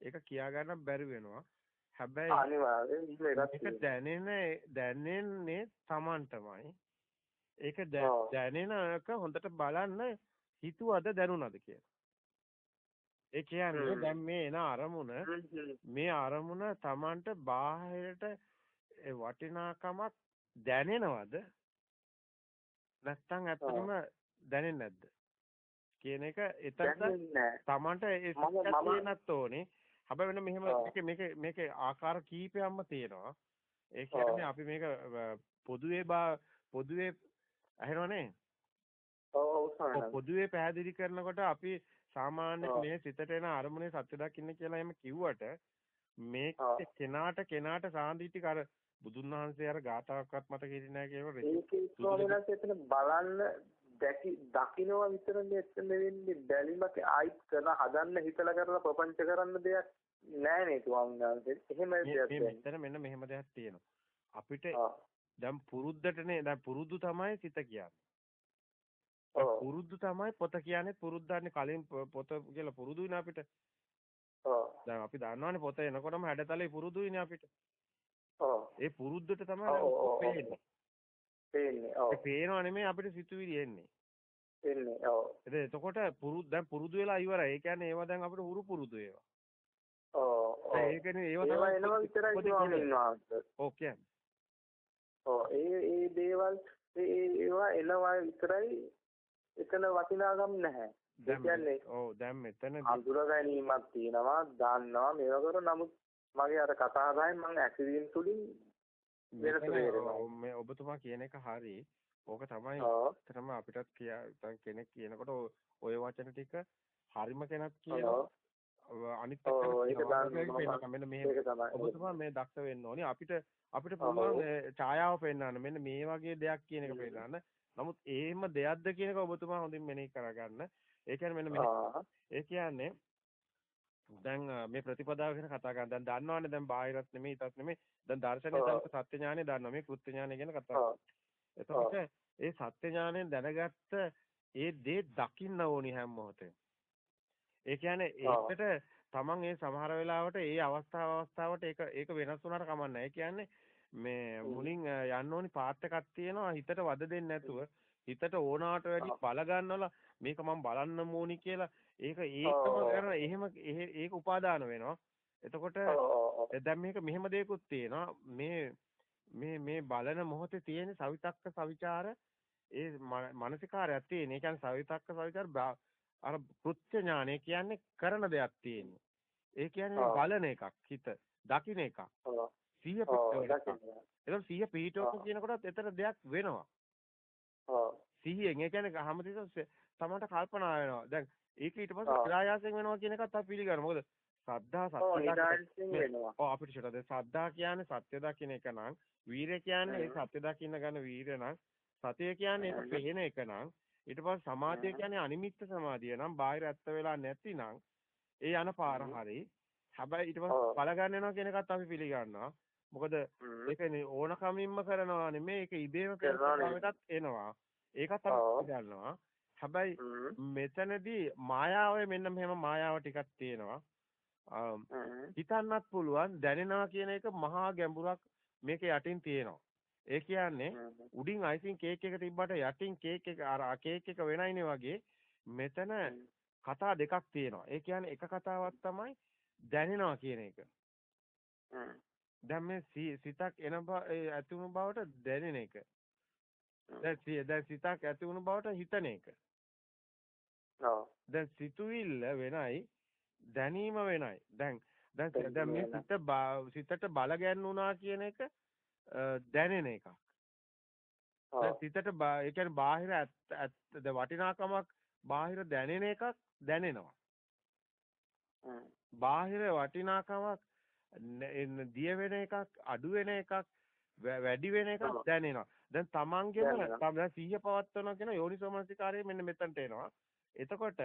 ඒක කියා ගන්නත් බැරි වෙනවා. හැබැයි අනිවාර්යෙන් ඒක දැනෙන දැනෙන්නේ Tamanටමයි. ඒක දැනෙනක හොඳට බලන්න හිතුවද දැනුණද කියලා. ඒ කියන්නේ දැන් මේ එන අරමුණ මේ අරමුණ Tamanට බාහිරට වටිනාකමක් දැනෙනවද? නැත්නම් ඇත්තටම දැනෙන්නේ නැද්ද? කියන එක එතනද Tamanට ඒ තියෙනත් ඕනේ හැබැයි වෙන මෙහෙම මේක මේක මේක ආකාර කීපයක්ම තියෙනවා. ඒ කියන්නේ අපි මේක පොදුවේ පොදුවේ අහනවනේ ඔව් පොදුවේ පැහැදිලි කරනකොට අපි සාමාන්‍ය මේ සිතට එන අරමුණේ සත්‍ය දකින්න කියලා එහෙම කිව්වට මේ කෙනාට කෙනාට සාන්දිටික අර බුදුන් වහන්සේ අර ගාතාවක්වත් මතක හිටින්නේ නැහැ කියනකොට ඒකේ ස්වාමීනාත් එතන බලන්න දැකි දකින්නවා විතරනේ එතන වෙන්නේ බැලිමක ආයිත් කරන හදන්න හිතලා කරලා ප්‍රපංච කරන්න දෙයක් නෑ නේ ස්වාමීනාත් එහෙම දෙයක් මෙතන මෙන්න මෙහෙම දෙයක් තියෙනවා අපිට දැන් පුරුද්දටනේ දැන් පුරුදු තමයි සිත කියන්නේ පුරුදු තමයි පොත කියන්නේ පුරුද්දන්නේ කලින් පොත කියලා පුරුදුයිනේ අපිට. ඔව්. දැන් අපි දන්නවනේ පොත එනකොටම හැඩතලේ පුරුදුයිනේ අපිට. ඔව්. ඒ පුරුද්දට තමයි පේන්නේ. පේන්නේ. ඔව්. ඒ පේනව නෙමෙයි අපිට සිතුවිලි එන්නේ. එන්නේ. ඔව්. එතකොට පුරුදු දැන් පුරුදු වෙලා ඉවරයි. ඒ කියන්නේ ඒවා දැන් අපිට හුරු පුරුදු ඒවා. ඔව්. ඒ කියන්නේ ඒවා තමයි එනවා විතරයි ස්වාමීන් ඔව් කියන්නේ. ඔව් ඒ ඒ දේවල් ඒ ඒවා එනවා විතරයි එතන වටිනාකම් නැහැ. ඒ කියන්නේ ඔව් දැන් මෙතන අඳුර ගැනීමක් තියෙනවා දන්නවා මේවා කර නමුත් මගේ අර කතා හදාගෙන මම ඇක්සිඩන්ට් තේරෙනවා. මේ ඔබතුමා කියන එක හරි. ඕක තමයි ඇත්තටම අපිටත් කියා කෙනෙක් කියනකොට ඔය වචන ටික හරිම කෙනක් කියනවා. අනිත් පැත්තට මෙන්න මේ ඔබතුමා මේ දක්ෂ වෙන්න ඕනේ. අපිට අපිට පුළුවන් ඡායාව පෙන්වන්න. මෙන්න මේ වගේ දෙයක් කියන එක පෙන්වන්න. නමුත් ඒම දෙයක්ද කියන එක ඔබතුමා හොඳින් මෙනෙහි කරගන්න. ඒ කියන්නේ මෙන්න මේ ඒ කියන්නේ දැන් මේ ප්‍රතිපදාව ගැන කතා කරන දැන් දන්නවනේ දැන් බාහිරත් නෙමෙයි ඉතත් නෙමෙයි. දැන් දර්ශනය දැන් සත්‍ය ඥානෙ දන්නවා. මේ කෘත්‍ය ඥානෙ ගැන කතා එතකොට ඒ සත්‍ය ඥානෙන් දැනගත්ත ඒ දේ දකින්න ඕනි හැම මොහොතේ ඒ කියන්නේ ඒකට තමන් ඒ සමහර වෙලාවට ඒ අවස්ථාව අවස්ථාවට ඒක ඒක වෙනස් වුණාට කමන්නේ ඒ කියන්නේ මේ මුලින් යන්න ඕනි පාත් එකක් තියෙනවා. හිතට වද දෙන්නේ නැතුව හිතට ඕනාට වැඩි බල ගන්නවලා මේක මම බලන්න ඕනි කියලා ඒක ඒකම කරන එහෙම ඒක උපාදාන වෙනවා එතකොට දැන් මේක මෙහෙම දෙයක්ත් තියෙනවා මේ මේ මේ බලන මොහොතේ තියෙන සවිතක්ක සවිචාර ඒ මානසිකාරයක් තියෙන. ඒ කියන්නේ සවිතක්ක සවිචාර අර කෘත්‍ය ඥානය කියන්නේ කරන දෙයක් තියෙන්නේ. ඒ කියන්නේ බලන එකක් හිත දකින්න එකක්. සිහිය පිටවන. එතකොට සිහිය පිටවන කියනකොටත් එතන දෙයක් වෙනවා. ඔව්. සිහියෙන් ඒ කියන්නේ හැමතිස්සෙම තමන්ට කල්පනා වෙනවා. දැන් ඒක ඊට පස්සේ ප්‍රායාසයෙන් වෙනවා කියන එකත් අපි පිළිගන්නවා. මොකද සද්ධා සත්‍ය. ඔව් අපිට ෂට සද්ධා කියන්නේ සත්‍ය දකින්න එක නම් වීරය කියන්නේ ඒ සත්‍ය දකින්න ගන්න වීරය නම් සතිය කියන්නේ ඒක පෙහෙන එක නම් ඊට පස්සේ සමාධිය කියන්නේ අනිමිත්ත සමාධිය නම් බාහිර ඇත්ත වෙලා නැතිනම් ඒ යන පාර හරි. හැබැයි ඊට පස්සේ බල ගන්න වෙනවා කියන එකත් අපි පිළිගන්නවා. මොකද ඒකනේ ඕනකමින්ම කරනවා නෙමෙයි ඒක ඉබේම කරනවා එකත් එනවා. ඒකත් අපි ගන්නවා. හැබැයි මෙතනදී මායාවේ මෙන්න මෙහෙම මායාව ටිකක් තියෙනවා. හිතන්නත් පුළුවන් දැනෙනවා කියන එක මහා ගැඹුරක් මේක යටින් තියෙනවා. ඒ කියන්නේ උඩින් අයිසින් කේක් එක තිබ්බට යටින් කේක් එක අර කේක් එක වෙනයිනේ වගේ මෙතන කතා දෙකක් තියෙනවා. ඒ කියන්නේ එක කතාවක් තමයි දැනෙනවා කියන එක. දැන් මේ සිතක් එන ඇති වුණු බවට දැනෙන එක. දැන් දැන් සිතක් ඇති වුණු බවට හිතන එක. දැන් සිතුවිල්ල වෙනයි දැනීම වෙනයි. දැන් දැන් දැන් මේ සිත සිතට බල ගැන්නුණා කියන එක දැනෙන එකක්. දැන් සිතට ඒ කියන්නේ බාහිර ඇත්ත වටිනාකමක් බාහිර දැනෙන එකක් දැනෙනවා. බාහිර වටිනාකමක් දිය වෙන එකක් අඩු වෙන එකක් වැඩි වෙන එකක් දැනෙනවා. දැන් තමන්ගේම දැන් සිහිය පවත්වනවා කියන යෝනිසෝමනසිකාරය මෙන්න මෙතනට එනවා. එතකොට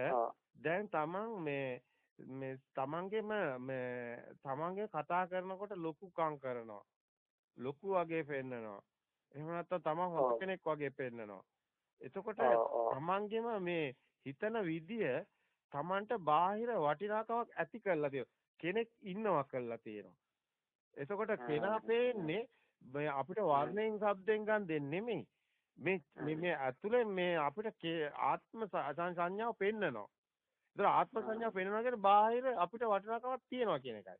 දැන් තමන් මේ මේ තමන්ගේම මේ තමන්ගේ කතා කරනකොට ලොකුකම් කරනවා. ලොකු වගේ පෙන්නනවා. එහෙම නැත්නම් තමන් හොඳ කෙනෙක් වගේ පෙන්නනවා. එතකොට තමන්ගේම මේ හිතන විදිය තමන්ට බාහිර වටිනාකමක් ඇති කරලා තියෙනවා. කෙනෙක් ඉන්නවා කරලා තියෙනවා. එතකොට කෙනා පේන්නේ අපිට වර්ණයෙන් શબ્දෙන් ගන්න දෙන්නේ නෙමෙයි. මේ මේ ඇතුලේ මේ අපිට ආත්ම සංඥාව පෙන්නනවා. ඒතර ආත්ම සංඥාව පෙන්වනවා කියන්නේ බාහිර අපිට වටිනාකමක් තියෙනවා කියන එකයි.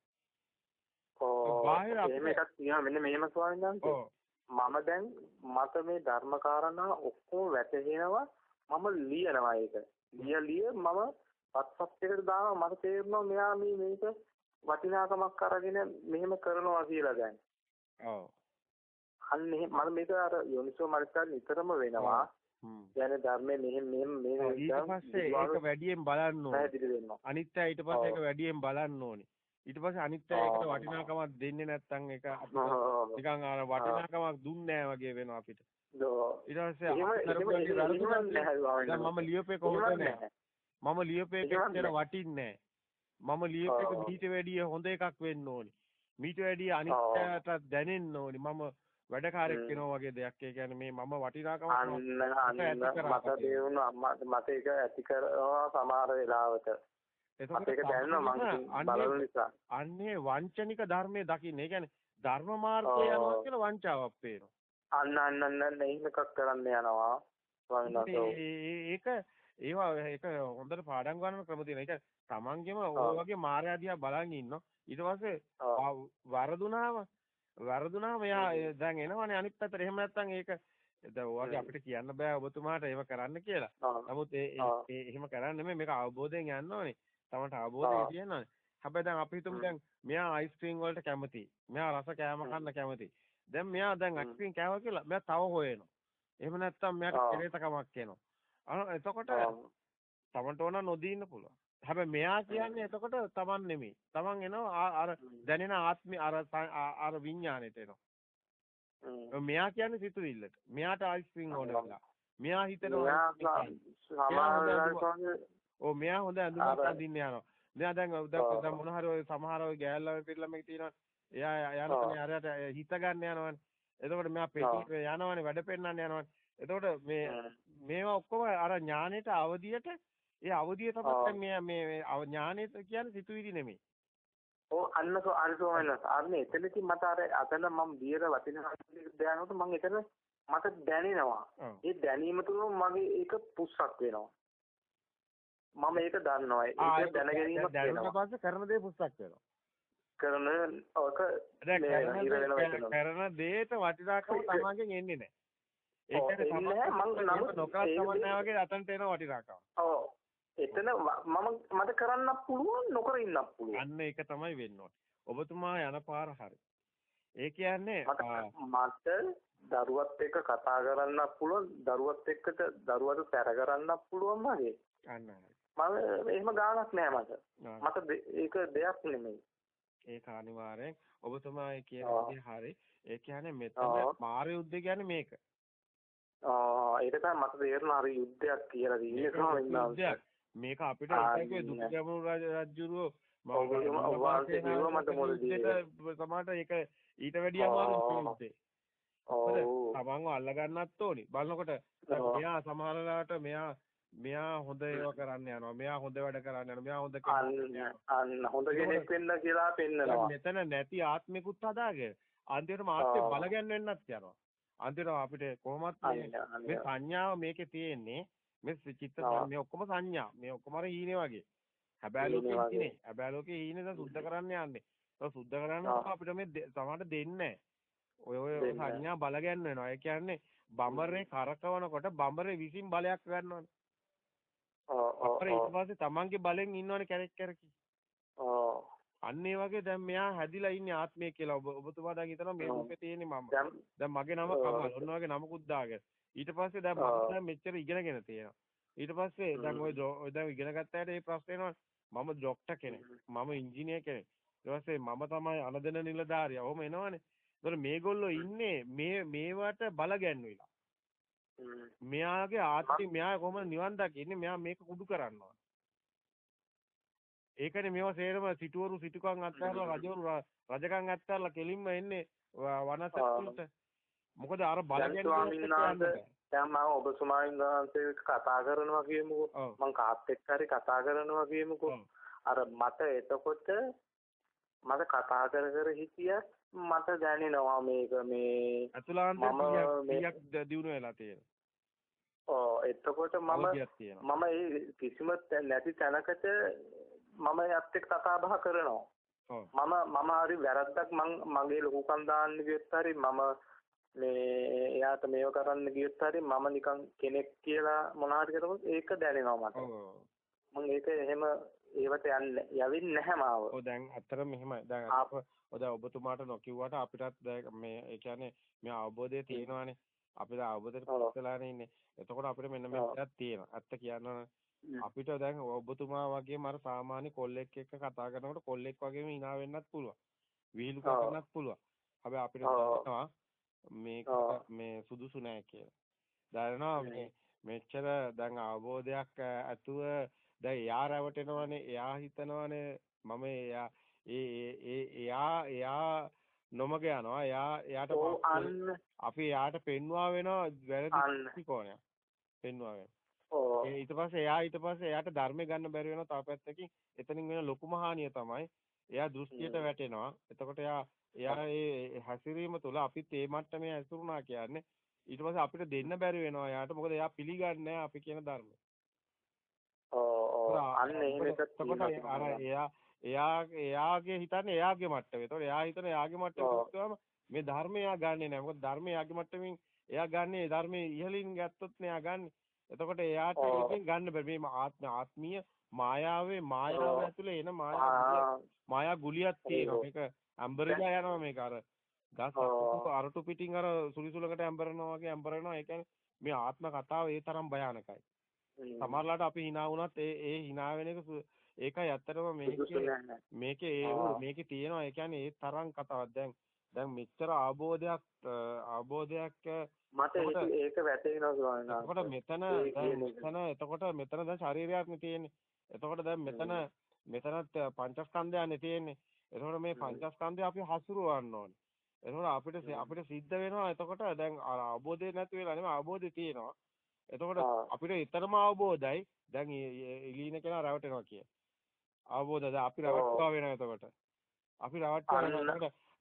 ඔව්. බාහිර එකක් තියෙනවා මෙන්න මෙහෙම ස්වාමීන්. මම දැන් මට මේ ධර්මකාරණා ඔක්කොම වැටහෙනවා මම ලියනවා ඒක. ලියලිය මම WhatsApp එකට දානවා මට තේරෙනවා මෙයා මේ මේක වටිනාකමක් අරගෙන මෙහෙම කරනවා කියලා දැන්. ඔව්. අන්න එහෙම මම මේක අර යෝනිසෝ මනසට නිතරම වෙනවා. يعني ධර්මයේ මෙහෙම මෙහෙම මේ ඊට පස්සේ ඒක වැඩියෙන් බලන්න ඕනේ. අනිත්‍ය ඊට පස්සේ ඒක වැඩියෙන් බලන්න ඕනේ. ඊට පස්සේ අනිත්‍ය ඒකට වටිනාකමක් දෙන්නේ නැත්නම් ඒක නිකන් අර වටිනාකමක් දුන්නේ නැහැ වගේ වෙනවා අපිට. ඊට පස්සේ මම ලියපේ කොහොමද නැහැ. මම ලියපේ කෙච්චර වටින්නේ නැහැ. මම ලියපේක මීට වැඩිය හොඳ එකක් වෙන්න ඕනේ. මීට වැඩිය අනිත්‍යයට දැනෙන්න ඕනේ. මම වැඩකාරයෙක් වෙනවා වගේ දෙයක්. ඒ කියන්නේ මේ මම වටිනාකමක් අන්න අන්න මට තේරුණා මට ඒක ඇති කරනවා සමහර වෙලාවට. ඒක දැනෙනවා මම බලන නිසා. අන්නේ වංචනික ධර්මයේ දකින්න. ඒ කියන්නේ ධර්ම මාර්ගය යනවා කියලා වංචාවක් පේනවා. අන්න අන්න අන්න එකක් කරන්න යනවා. ඒක ඒවා ඒක හොඳට පාඩම් ගන්න ක්‍රම තියෙනවා. ඒක තමන්ගේම ඔය වගේ මායя දිහා බලන් ඉන්නවා. ඊට පස්සේ වරදුනාම වරදුනාම එයා දැන් එනවනේ අනිත් පැත්තට. එහෙම නැත්නම් ඒක දැන් ඔයගේ අපිට කියන්න බෑ ඔබතුමාට ඒව කරන්න කියලා. නමුත් ඒ එහෙම කරන්න නෙමෙයි මේක අවබෝධයෙන් යන්න ඕනේ. තමන්ට අවබෝධය තියෙනවානේ. හැබැයි දැන් අපි හිතමු දැන් මෙයා අයිස්ක්‍රීම් වලට කැමතියි. මෙයා රස කෑම කන්න කැමතියි. දැන් මෙයා දැන් අයිස්ක්‍රීම් කෑවා කියලා මෙයා තව හොයනවා. එහෙම නැත්නම් මෙයාට කෙලෙතකමක් එනවා. අන එතකොට තමන්ට ඕන නොදී ඉන්න පුළුවන්. හැබැයි මෙයා කියන්නේ එතකොට තමන් නෙමෙයි. තමන් එනවා අර දැනෙන ආත්මي අර අර විඥාණයට එනවා. මෙයා කියන්නේ සිතුවිල්ලට. මෙයාට ආයිස්ක්‍රීම් ඕන වෙලා. මෙයා හිතනවා ඔව් මෙයා හොඳ ඇඳුමක් අඳින්න යනවා. මෙයා දැන් දැන් මොන හරි ඔය සමහර ඔය ගෑල්ලා පිළිලමක තියෙනවා. එයා යනකනේ අරයට හිත ගන්න යනවනේ. එතකොට මෙයා පෙටි යනවනේ වැඩ පෙන්නන්න යනවනේ. එතකොට මේ මේවා ඔක්කොම අර ඥානෙට අවදියට ඒ අවදිය තමයි මේ මේ ඥානෙ කියන්නේ සිතුවිලි නෙමෙයි. ඔව් අන්න අර සෝමනස් අන්න එතනදී මට අර අතන මම දියර වටිනා දැනනකොට මම එතන මට දැනෙනවා. ඒ දැනීම තුළ මගේ ඒක පුස්සක් වෙනවා. මම ඒක දන්නවා. ඒක දැන ගැනීමක් වෙනවා. පස්සේ කරන දේ පුස්සක් වෙනවා. කරන ඔක කරන දේට වටිනාකම තමන්ගෙන් එන්නේ නැහැ. ඒකට තමයි මම නමුත් නොකරත් කමන්නේ වගේ අතන්ට එන වටිනාකම. ඔව්. එතන මම මට කරන්නත් පුළුවන් නොකර ඉන්නත් පුළුවන්. අන්න ඒක තමයි වෙන්න. ඔබතුමා යන පාර හරි. ඒ කියන්නේ මට දරුවත් එක්ක කතා කරන්නත් පුළුවන්, දරුවත් එක්ක දරුවට සැර කරන්නත් පුළුවන් වගේ. අන්න මම එහෙම ගාණක් නෑ මට. මට ඒක දෙයක් නෙමෙයි. ඒක අනිවාර්යෙන් ඔබතුමා කියන දේ හරි. ඒ කියන්නේ මෙතන මාර යුද්ධ කියන්නේ මේක. ආ ඒක තමයි මට තේරෙන හරි යුද්ධයක් කියලා තියෙන්නේ මේක අපිට ඒකේ දුක් ගැමුණු රජුරෝ සමහරට ඒක ඊට වැඩිය අමාරු. ඔව්. තමන්ව අල්ල ගන්නත් ඕනි. බලනකොට මෙයා සමහර වෙලාවට මෙයා මෙයා හොඳ ඒවා කරන්න යනවා. මෙයා හොඳ වැඩ කරන්න යනවා. මෙයා හොඳ අන්න හොඳ කෙනෙක් වෙන්න කියලා පෙන්නනවා. මෙතන නැති ආත්මිකුත් හදාගෙන අන්තිමට ආත්මේ බල ගැන්වෙන්නත් යනවා. අන්තිමට අපිට කොහොමත් මේ සංඥාව මේකේ තියෙන්නේ මේ චිත්ත මේ ඔක්කොම සංඥා. මේ ඔක්කොම අර හීනේ වගේ. හැබැයි ලෝකේ ඉන්නේ. හැබැයි ලෝකේ හීනේ දැන් සුද්ධ කරන්න යන්නේ. ඒක සුද්ධ කරන්න අපිට මේ සමහරට දෙන්නේ ඔය ඔය සංඥා බල ගැන්වෙනවා. ඒ කියන්නේ බඹරේ කරකවනකොට බඹරේ විසින් බලයක් ගන්නවනේ. ඔව් ඊට පස්සේ තමන්ගේ බලෙන් ඉන්නවනේ කැරක් කැරකි. අන්න ඒ වගේ දැන් මෙයා හැදිලා ඉන්නේ ආත්මය කියලා. ඔබ ඔබතුමා දැන් හිතනවා මේ රූපේ තියෙන්නේ මම. දැන් මගේ නම කමල්. ඔන්න වගේ නමකුත් දාගෙන. ඊට පස්සේ දැන් මම දැන් මෙච්චර ඉගෙනගෙන තියෙනවා. ඊට පස්සේ දැන් ඔය ඔය දැන් ඉගෙන ගත්තාට මේ ප්‍රශ්නේ එනවා. මම ડોක්ටර් කෙනෙක්. මම ඉංජිනේර කෙනෙක්. ඊට පස්සේ මම තමයි අනදෙන නිලධාරියා. ඔහොම එනවනේ. ඒතකොට මේගොල්ලෝ ඉන්නේ මේ මේවට බල ගැන්විලා. මෙයාගේ ආත්මය මෙයා කොහොමද නිවන් දකින්නේ? මෙයා මේක කුඩු කරනවා. ඒකනේ මේවා සේරම සිටුවරු සිටුකම් අත්හැරලා රජවරු රජකම් අත්හැරලා කෙලින්ම එන්නේ වනසතුන්ට. මොකද අර බලගෙන දැන් මම ඔබ සුමාවින් වහන්සේ කතා කරනවා කියමුකෝ. මම කාත් එක්ක හරි කතා කරනවා කියමුකෝ. අර මට එතකොට මට කතා කර කර හිටියත් මට දැනෙනවා මේක මේ අතුලාන්තයක් කීයක් දිනු වෙලා තියෙනවා. ඔව් එතකොට මම මම ඒ කිසිම නැති තැනකට මම එයත් එක්ක කතා බහ කරනවා. මම මම හරි වැරද්දක් මං මගේ ලොකුකම් දාන්න ගියොත් හරි මම මේ එයාට මේව කරන්න ගියොත් හරි මම නිකන් කෙනෙක් කියලා මොනවා හරි කරමුත් ඒක දැනෙනවා මට. මම ඒක එහෙම ඒවට යන්නේ යවින්නේ නැහැ මාව. ඔව් දැන් අතර මෙහෙමයි. දැන් ඔය දැන් ඔබතුමාට නොකියුවට අපිටත් මේ ඒ කියන්නේ මේ අවබෝධය තියෙනවානේ. අපිට අවබෝධයට පස්සලානේ ඉන්නේ. එතකොට අපිට මෙන්න මේකක් තියෙනවා. ඇත්ත කියනවා අපිට දැන් ඔබතුමා වගේම අර සාමාන්‍ය කොල්ලෙක් එක්ක කතා කරනකොට කොල්ලෙක් වගේම hina වෙන්නත් පුළුවන්. විහිළු කරන්නත් පුළුවන්. හැබැයි අපිට දැනෙනවා මේක මේ සුදුසු නෑ කියලා. දැනෙනවා මේ මෙච්චර දැන් අවබෝධයක් ඇතුව දැන් එයා රැවටෙනවනේ එයා හිතනවනේ මම එයා ඒ ඒ එයා එයා නොමග යනවා. එයා එයාට අපි එයාට පෙන්වා වෙනවා වැරදි කොනයක් පෙන්වා වෙනවා. ඊට පස්සේ එයා ඊට පස්සේ එයාට ධර්මය ගන්න බැරි වෙනවා තව පැත්තකින්. එතනින් වෙන ලොකුම හානිය තමයි එයා දෘෂ්ටියට වැටෙනවා. එතකොට එයා එයා ඒ හැසිරීම තුළ අපිත් ඒ මට්ටමේ හැසිරුණා කියන්නේ ඊට පස්සේ අපිට දෙන්න බැරි වෙනවා එයාට මොකද එයා පිළිගන්නේ අපි කියන ධර්මය. ඔව් අන්න එයා එයා එයාගේ හිතන්නේ එයාගේ මට්ටමේ. ඒතකොට එයා හිතන එයාගේ මට්ටමේ මේ ධර්මය එයා ගන්නෙ නෑ. මොකද ධර්මය එයාගේ මට්ටමින් එයා ගන්නේ ධර්මයේ ඉහළින් ගත්තොත් නේ ගන්නෙ. එතකොට එයාට ඒකෙන් ගන්න බෑ. මේ ආත්ම ආත්මීය මායාවේ මායාව ඇතුලේ එන මායා මායා ගුලියක් තියෙනවා. මේක ඇම්බරිලා යනවා මේක අර ගස් අරටු පිටින් අර සුලිසුලකට ඇම්බරනවා වගේ ඇම්බරනවා. ඒ කියන්නේ මේ ආත්ම කතාව ඒ තරම් භයානකයි. සමහරලාට අපි hina වුණත් ඒ ඒ hina වෙන එක ඒකයි ඇත්තටම මේකේ මේකේ මේකේ තියෙනවා. ඒ කියන්නේ ඒ තරම් කතාවක්. දැන් දැන් මෙච්චර ආબોධයක් ආબોධයක් මට ඒක වැටෙනවා ස්වාමීන් එතකොට මෙතන මෙතන එතකොට මෙතන දැන් ශරීරයක් තියෙන්නේ. එතකොට දැන් මෙතන මෙතනත් පංචස්කන්ධයන්නේ තියෙන්නේ. එතකොට මේ පංචස්කන්ධය අපි හසුරවන්න ඕනේ. එතකොට අපිට අපිට සිද්ධ වෙනවා එතකොට දැන් අවබෝධය නැති වෙලා නෙමෙයි අවබෝධය තියෙනවා. එතකොට අපිට ඊතරම අවබෝධයි දැන් ඉලීන කෙනා රැවටෙනවා කිය. අවබෝධය දැන් අපි රැවටුවා වෙනවා එතකොට. අපි රැවටුවා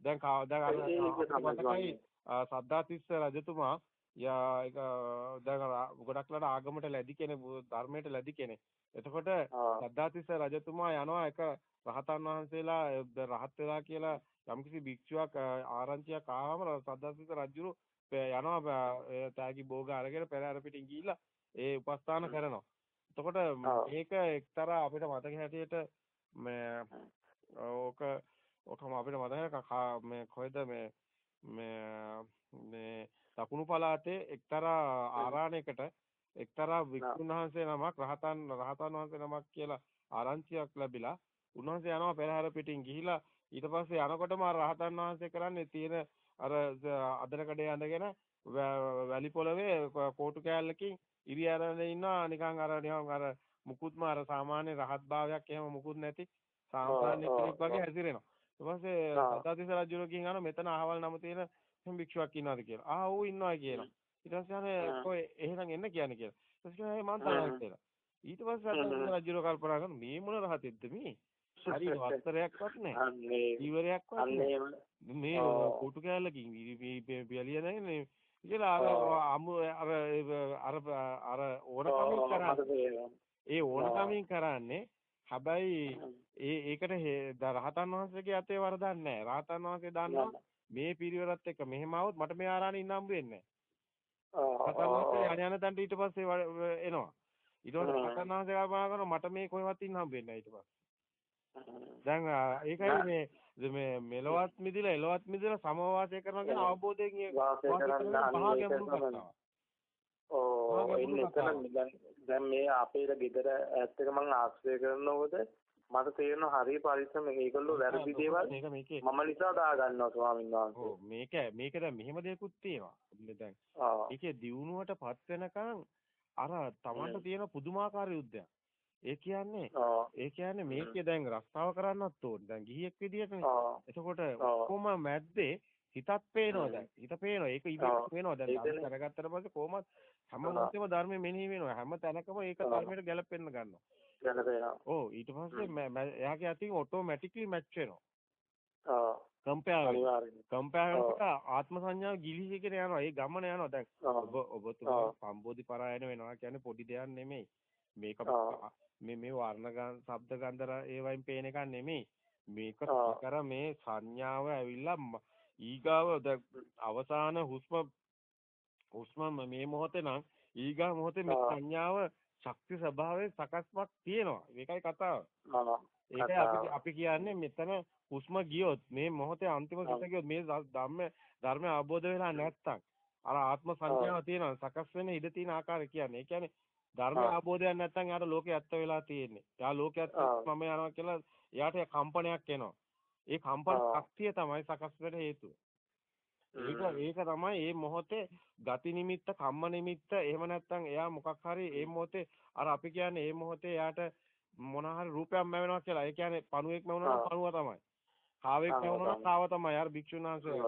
දැන් දැන් සද්දාතිස්ස රජතුමා යා ඒක දැන් ගොඩක් ලාට ආගමට ලැබි කෙනෙක් ධර්මයට ලැබි කෙනෙක්. එතකොට සද්දාතිස්ස රජතුමා යනවා එක රහතන් වහන්සේලා රහත් වෙලා කියලා යම්කිසි භික්ෂුවක් ආරංචියක් ආවම සද්දාතිස්ස රජුරු යනවා තෑගි භෝග අරගෙන පෙරහැර පිටින් ගිහිල්ලා ඒ උපස්ථාන කරනවා. එතකොට මේක එක්තරා අපිට මතක හැටියට මේ ඕක ඔකම අපිට මතක මේ කොහෙද මේ මේ මේ දකුණු පළාතේ එක්තරා ආරාණයකට එක්තරා වික්ෂුන් වහන්සේ නමක් රහතන් රහතන් වහන්සේ නමක් කියලා ආරංචියක් ලැබිලා උන්වහන්සේ යනවා පෙරහැර පිටින් ගිහිලා ඊට පස්සේ යනකොටම රහතන් වහන්සේ කරන්නේ තියෙන අර අදන කඩේ ඇඳගෙන වැලි පොළවේ කෝටු කෑල්ලකින් ඉරි අරගෙන ඉන්නවා. නිකන් අර නිකන් අර මුකුත්ම අර සාමාන්‍ය රහත් භාවයක් එහෙම මුකුත් නැති සාමාන්‍ය කෙනෙක් වගේ හැසිරෙනවා. ඊට පස්සේ සදාතිස රජුර කියනවා අහන මෙතන අහවල් නම තියෙන භික්ෂුවක් ඉන්නවද කියලා. ආ ඌ ඉන්නවා කියනවා. ඊට පස්සේ අනේ කොයි එහෙනම් එන්න කියන්නේ කියලා. ඊට පස්සේ මම තමයි කියලා. ඊට පස්සේ රජුර කල්පනා කරනවා මේ මොන රහතෙක්ද මේ? හරි වස්ත්‍රයක්වත් නැහැ. ඉවරයක්වත් නැහැ. මේ කොටු කෑල්ලකින් පියලිය කියලා අර අමු අර අර අර ඕනකමින් කරන්නේ. ඒ ඕනකමින් කරන්නේ හැබැයි ඒ ඒකට රහතන් වහන්සේගේ අතේ වරදක් නැහැ. රහතන් වහන්සේ දන්නවා මේ පිරිවරත් එක්ක මෙහෙම આવොත් මට මේ ආරාණි ඉන්න හම්බ වෙන්නේ නැහැ. යණ යන තැනට ඊට පස්සේ එනවා. ඊට පස්සේ වහන්සේ කල්පනා කරනවා මට මේ කොහෙවත් ඉන්න හම්බ වෙන්නේ නැහැ ඊට පස්සේ. දැන් ඒකයි මේ මේ මෙලවත් මිදිලා එලවත් මිදිලා සමවාසය කරනවා කියන අවබෝධයෙන් වාසය කරන්න. ඕ ඉන්නේ දැන් මේ අපේ ගෙදර ඇත්ත එක මම ආශ්‍රය කරනකොට මට තේරෙනවා හරිය පරිස්සමෙන් ඒගොල්ලෝ වැරදි දේවල් මම නිසා දා ගන්නවා ස්වාමීන් වහන්සේ. ඔව් මේක මේක දැන් මෙහෙම දෙයක්ත් තියෙනවා. දැන් ඒකේ දියුණුවටපත් වෙනකන් අර තමන්ට තියෙන පුදුමාකාර යුද්ධයක්. ඒ කියන්නේ ඒ කියන්නේ මේකේ දැන් රස්සාව කරන්නත් ඕනේ. දැන් ගිහියෙක් විදියටනේ. එතකොට ඔක්කොම මැද්දේ හිතත් පේනවා දැන්. හිත පේනවා. ඒක ඉබේම පේනවා. දැන් ධර්ම කරගත්තට පස්සේ කොහොමද හැම මොහොතේම ධර්මෙ මෙනෙහි වෙනවා. හැම තැනකම ඒක ධර්මයට ගැලපෙන්න ගන්නවා. ගැලපෙනවා. ඔව් ඊට පස්සේ එයාගේ අතින් ඔටෝමැටික්ලි මැච් වෙනවා. ආ කම්පෙයාර්. කම්පෙයාර් වෙනකොට ආත්ම සංඥාව ගිලිහිගෙන යනවා. ඒ ගමන යනවා. දැන් ඔබ ඔබතුමා සම්බෝධි පරායන වෙනවා කියන්නේ පොඩි දෙයක් නෙමෙයි. මේක මේ මේ වර්ණ ගන් ශබ්ද ගන්ධ ඒ වයින් පේන එකක් නෙමෙයි. මේක කර මේ සංඥාව ඇවිල්ලා ඊගාව අවසාන හුස්ම හුස්ම මේ මොහොතේ නම් ඊගා මොහොතේ මේ සංඥාව ශක්ති ස්වභාවයේ සකස්මක් තියෙනවා. ඒකයි කතාව. ඒකයි අපි අපි කියන්නේ මෙතන හුස්ම ගියොත් මේ මොහොතේ අන්තිම සිත ගියොත් මේ ධර්ම ධර්ම අවබෝධ වෙලා නැත්තම් අර ආත්ම සංඥාව තියෙනවා. සකස් වෙන ඉඩ තියෙන ආකාරය කියන්නේ. ඒ කියන්නේ ධර්ම අවබෝධයක් නැත්නම් යාට ලෝකේ ඇත්ත වෙලා තියෙන්නේ. යා ලෝකයක් මම යනවා කියලා යාට කම්පනයක් එනවා. ඒ කම්පන ශක්තිය තමයි සකස් වෙන්න හේතුව. ඒක ඒක තමයි මේ මොහොතේ ගති නිමිත්ත, කම්ම නිමිත්ත, එහෙම නැත්නම් එයා මොකක් හරි මේ මොහොතේ අර අපි කියන්නේ මේ මොහොතේ එයාට මොන හරි රූපයක් මැවෙනවා කියලා. ඒ කියන්නේ පණුවෙක් මැවුණා පණුව තමයි. කාවෙක් මැවුණා කාව තමයි. අර භික්ෂුන් වහන්සේ.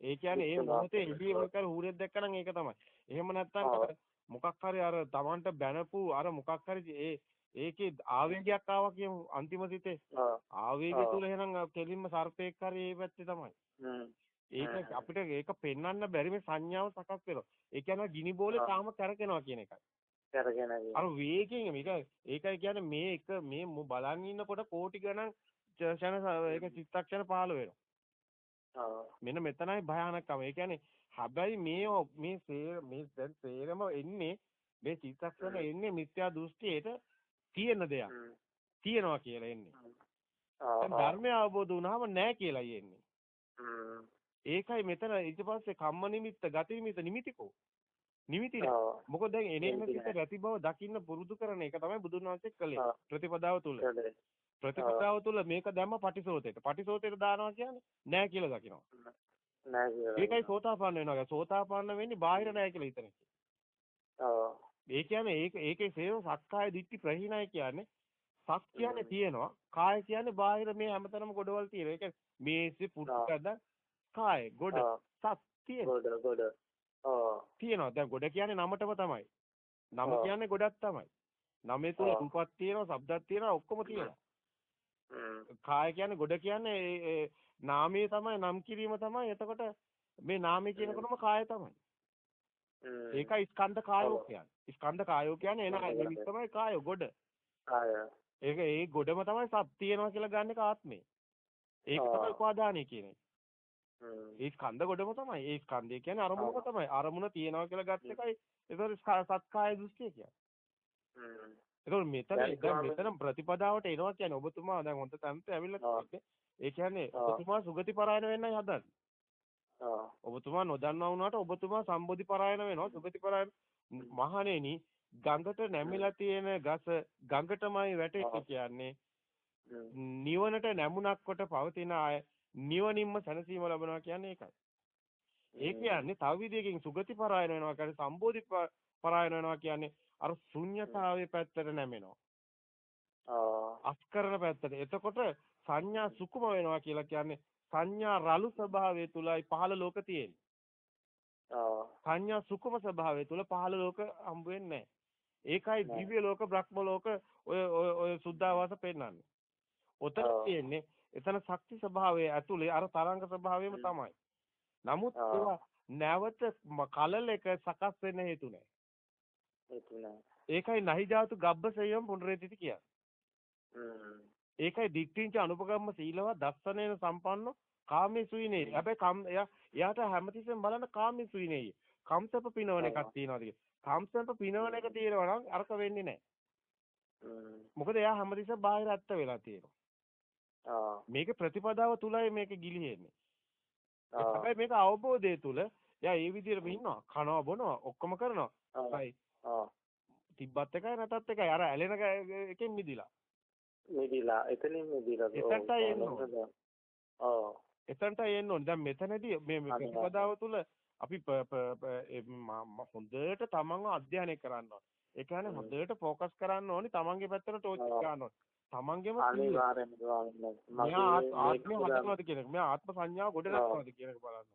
ඒ කියන්නේ මේ මොහොතේ ඉදී මොකක් හරි හුරෙක් දැක්කනම් ඒක තමයි. එහෙම නැත්නම් මොකක් හරි අර Tamanට බැනපු අර මොකක් හරි ඒ ඒකේ ආවේගයක් ආවා කියමු. අන්තිම සිතේ. ආවේගය තුල එහෙනම් කෙලින්ම සර්පෙක් හරි ඒ පැත්තේ තමයි ඒක අපිට ඒක පෙන්වන්න බැරි මේ සංඥාව සකස් වෙනවා. ඒ කියන්නේ ගිනි බෝලේ තාම කරකිනවා කියන එකයි. කරගෙන අර වේගයෙන් මේක ඒකයි කියන්නේ මේ එක මේ බලන් ඉන්නකොට කෝටි ගණන් ක්ෂණ ඒක චිත්තක්ෂණ පහළ වෙනවා. මෙන්න මෙතනයි භයානකම. ඒ කියන්නේ හැබැයි මේ මේ මේ දැන් සේරම එන්නේ මේ චිත්තක්ෂණ එන්නේ මිත්‍යා දෘෂ්ටියට තියෙන දෙයක්. තියෙනවා කියලා එන්නේ. දැන් ධර්මය අවබෝධ වුණාම නැහැ කියලායි එන්නේ. ඒකයි මෙතන ඊට පස්සේ කම්ම නිමිත්ත, ගති නිමිත්ත නිමිතිකෝ. නිමිති මොකද දැන් එනේන සිත රැති බව දකින්න පුරුදු කරන එක තමයි බුදුන් වහන්සේ කළේ. ප්‍රතිපදාව තුල. ප්‍රතිපදාව තුල මේක දැම්ම පටිසෝතේට. පටිසෝතේට දානවා කියන්නේ නැහැ කියලා දකිනවා. නැහැ කියලා. ඒකයි සෝතාපන්න වෙනවා. සෝතාපන්න වෙන්නේ බාහිර නැහැ කියලා හිතන එක. ඔව්. ඒ කියන්නේ ඒක ඒකේ සේව සක්කාය දිට්ඨි ප්‍රහීනයි කියන්නේ සක් කියන්නේ තියෙනවා කාය කියන්නේ බාහිර මේ හැමතැනම ගොඩවල් තියෙනවා ඒක මේසෙ පුට්ටද කාය ගොඩ සත් තියෙනවා ගොඩ ගොඩ තියෙනවා. දැන් ගොඩ කියන්නේ නමටම තමයි. නම කියන්නේ ගොඩක් තමයි. නමේ තුල රූපක් තියෙනවා ශබ්දක් තියෙනවා ඔක්කොම තියෙනවා. කාය කියන්නේ ගොඩ කියන්නේ නාමයේ තමයි නම් කිරීම තමයි. එතකොට මේ නාමයේ කියනකොටම කාය තමයි. ඒකයි ස්කන්ධ කායෝ කියන්නේ. ස්කන්ධ කායෝ කියන්නේ එන නිමිත් තමයි කායෝ ගොඩ. කාය. ඒක ඒ ගොඩම තමයි සත් තියෙනවා කියලා ගන්න එක ආත්මේ. ඒක තමයි උපාදානය කියන්නේ. ඒ ස්කන්ධ ගොඩම තමයි. ඒ ස්කන්ධය කියන්නේ අරමුණක තමයි. අරමුණ තියෙනවා කියලා ගත්ත එකයි. ඒතර සත්කාය දෘෂ්ටිය කියන්නේ. ඒතකොට මෙතන දැන් මෙතන ප්‍රතිපදාවට එනවා කියන්නේ ඔබතුමා දැන් හොඳ තැනට ඇවිල්ලා ඒ කියන්නේ ඔබතුමා සුගති පරායන වෙන්නයි හදන්නේ. ඔබතුමා නොදන්නා වුණාට ඔබතුමා සම්බොධි පරායන වෙනවා සුගති පරායන මහණෙනි ගඟට නැමිලා තියෙන ගස ගඟටමයි වැටෙන්නේ කියන්නේ. නිවනට නැමුණක් කොට පවතින අය නිවනින්ම සැනසීම ලබනවා කියන්නේ ඒකයි. ඒ කියන්නේ තව විදියකින් සුගති පරායන වෙනවා කියන්නේ සම්බෝධි පරායන වෙනවා කියන්නේ අර ශුන්්‍යතාවයේ පැත්තට නැමෙනවා. අස්කරන පැත්තට. එතකොට සංඥා සුකුම වෙනවා කියලා කියන්නේ සංඥා රළු ස්වභාවය තුලයි පහළ ලෝක තියෙන්නේ. සංඥා සුකුම ස්වභාවය තුල පහළ ලෝක හම්බ වෙන්නේ ඒකයි දිව්‍ය ලෝක බ්‍රහ්ම ලෝක ඔය ඔය සුද්ධාවාස පෙන්වන්නේ. ඔතන තියෙන්නේ එතන ශක්ති ස්වභාවය ඇතුලේ අර තරංග ස්වභාවයම තමයි. නමුත් ඒවා නැවත කලල එක සකස් වෙන්න හේතු නැහැ. ඒකයි නහි ජාතු ගබ්බසයම් පුනරේතිති කියන්නේ. ඒකයි දික්ඨින්ච අනුපගම්ම සීලව දස්සනේන සම්පන්නෝ කාමේ සුයිනේ. හැබැයි කම් එයාට හැමතිස්සෙම බලන්න කාමේ සුයිනේ. කම්සප පිනවන එකක් තියෙනවාද කියලා. කම්සප පිනවන එක තියෙනවා නම් අරක වෙන්නේ නැහැ. මොකද එයා හැමතිස්සෙම බාහිර ඇත්ත වෙලා තියෙනවා. ආ මේකේ ප්‍රතිපදාව තුලයි මේක ගිලිහෙන්නේ. ආ හැබැයි මේක අවබෝධය තුල එයා ඒ විදිහටම ඉන්නවා. කනවා බොනවා ඔක්කොම කරනවා. හයි. ආ තිබ්බත් එකයි නැතත් එකයි. අර ඇලෙන එකෙන් මිදිලා. මිදිලා එතනින් මිදිලා එතනටයි එන්න ඕනේ. ඔව් එතනටයි එන්න ඕනේ. දැන් මෙතනදී මේ මේ අනිවාර්යයෙන්. ප්‍රතිපදාව තුල අපි ප- ප- ප- ඒ ම- ම- හොඳට තමන්ව අධ්‍යයනය කරන්න ඕනේ. ඒ කියන්නේ හ්ම්. හොඳට ફોકસ කරන්න ඕනේ තමන්ගේ පැත්තට ටෝච් ඔව්. ගන්න ඕනේ. තමන්ගේම වහන්සේ මෙයා ආත්මය හදනවද කියන එක. මෙයා ආත්ම සංඥාව ගොඩ නැගනවද කියන එක බලන්න.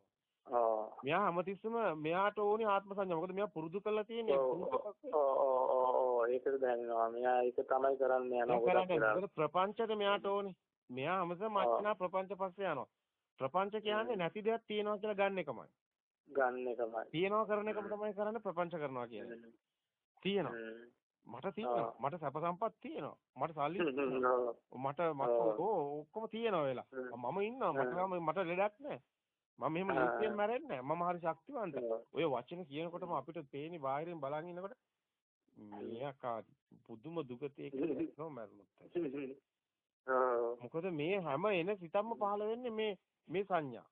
ඔව් මෙයා හැමතිස්සෙම මෙයාට ඕනේ ආත්ම සංඥා. මොකද මෙයා පුරුදු කරලා තියෙන්නේ ඒකද දැනෙනවා මෙයා ඒක තමයි කරන්න යනවා ප්‍රපංචද මෙයාට ඕනේ. මෙයා හැමතිස්සෙම මච්චනා ප්‍රපංච පස්සේ යනවා. ප්‍රපංච කියන්නේ නැති දෙයක් තියෙනවා කියලා ගන්න එකමයි. ගන්න එකමයි තියෙනවා කරන එකම තමයි කරන්නේ ප්‍රපංච කරනවා කියන්නේ. තියෙනවා. මට තියෙනවා. මට සැප සම්පත් තියෙනවා. මට සල්ලි තියෙනවා. මට මට ඔක්කොම තියෙනවා වෙලා. මම ඉන්නවා. මට මට ලෙඩක් නැහැ. මම මෙහෙම ලේසියෙන් මැරෙන්නේ නැහැ. මම හරි ශක්තිවන්තයි. ඔය වචන කියනකොටම අපිට පේන්නේ බාහිරින් බලන් ඉන්නකොට මේකා පුදුම දුකතේ කියලා මැරුණොත්. මොකද මේ හැම එන සිතක්ම පහළ වෙන්නේ මේ මේ සංඥා.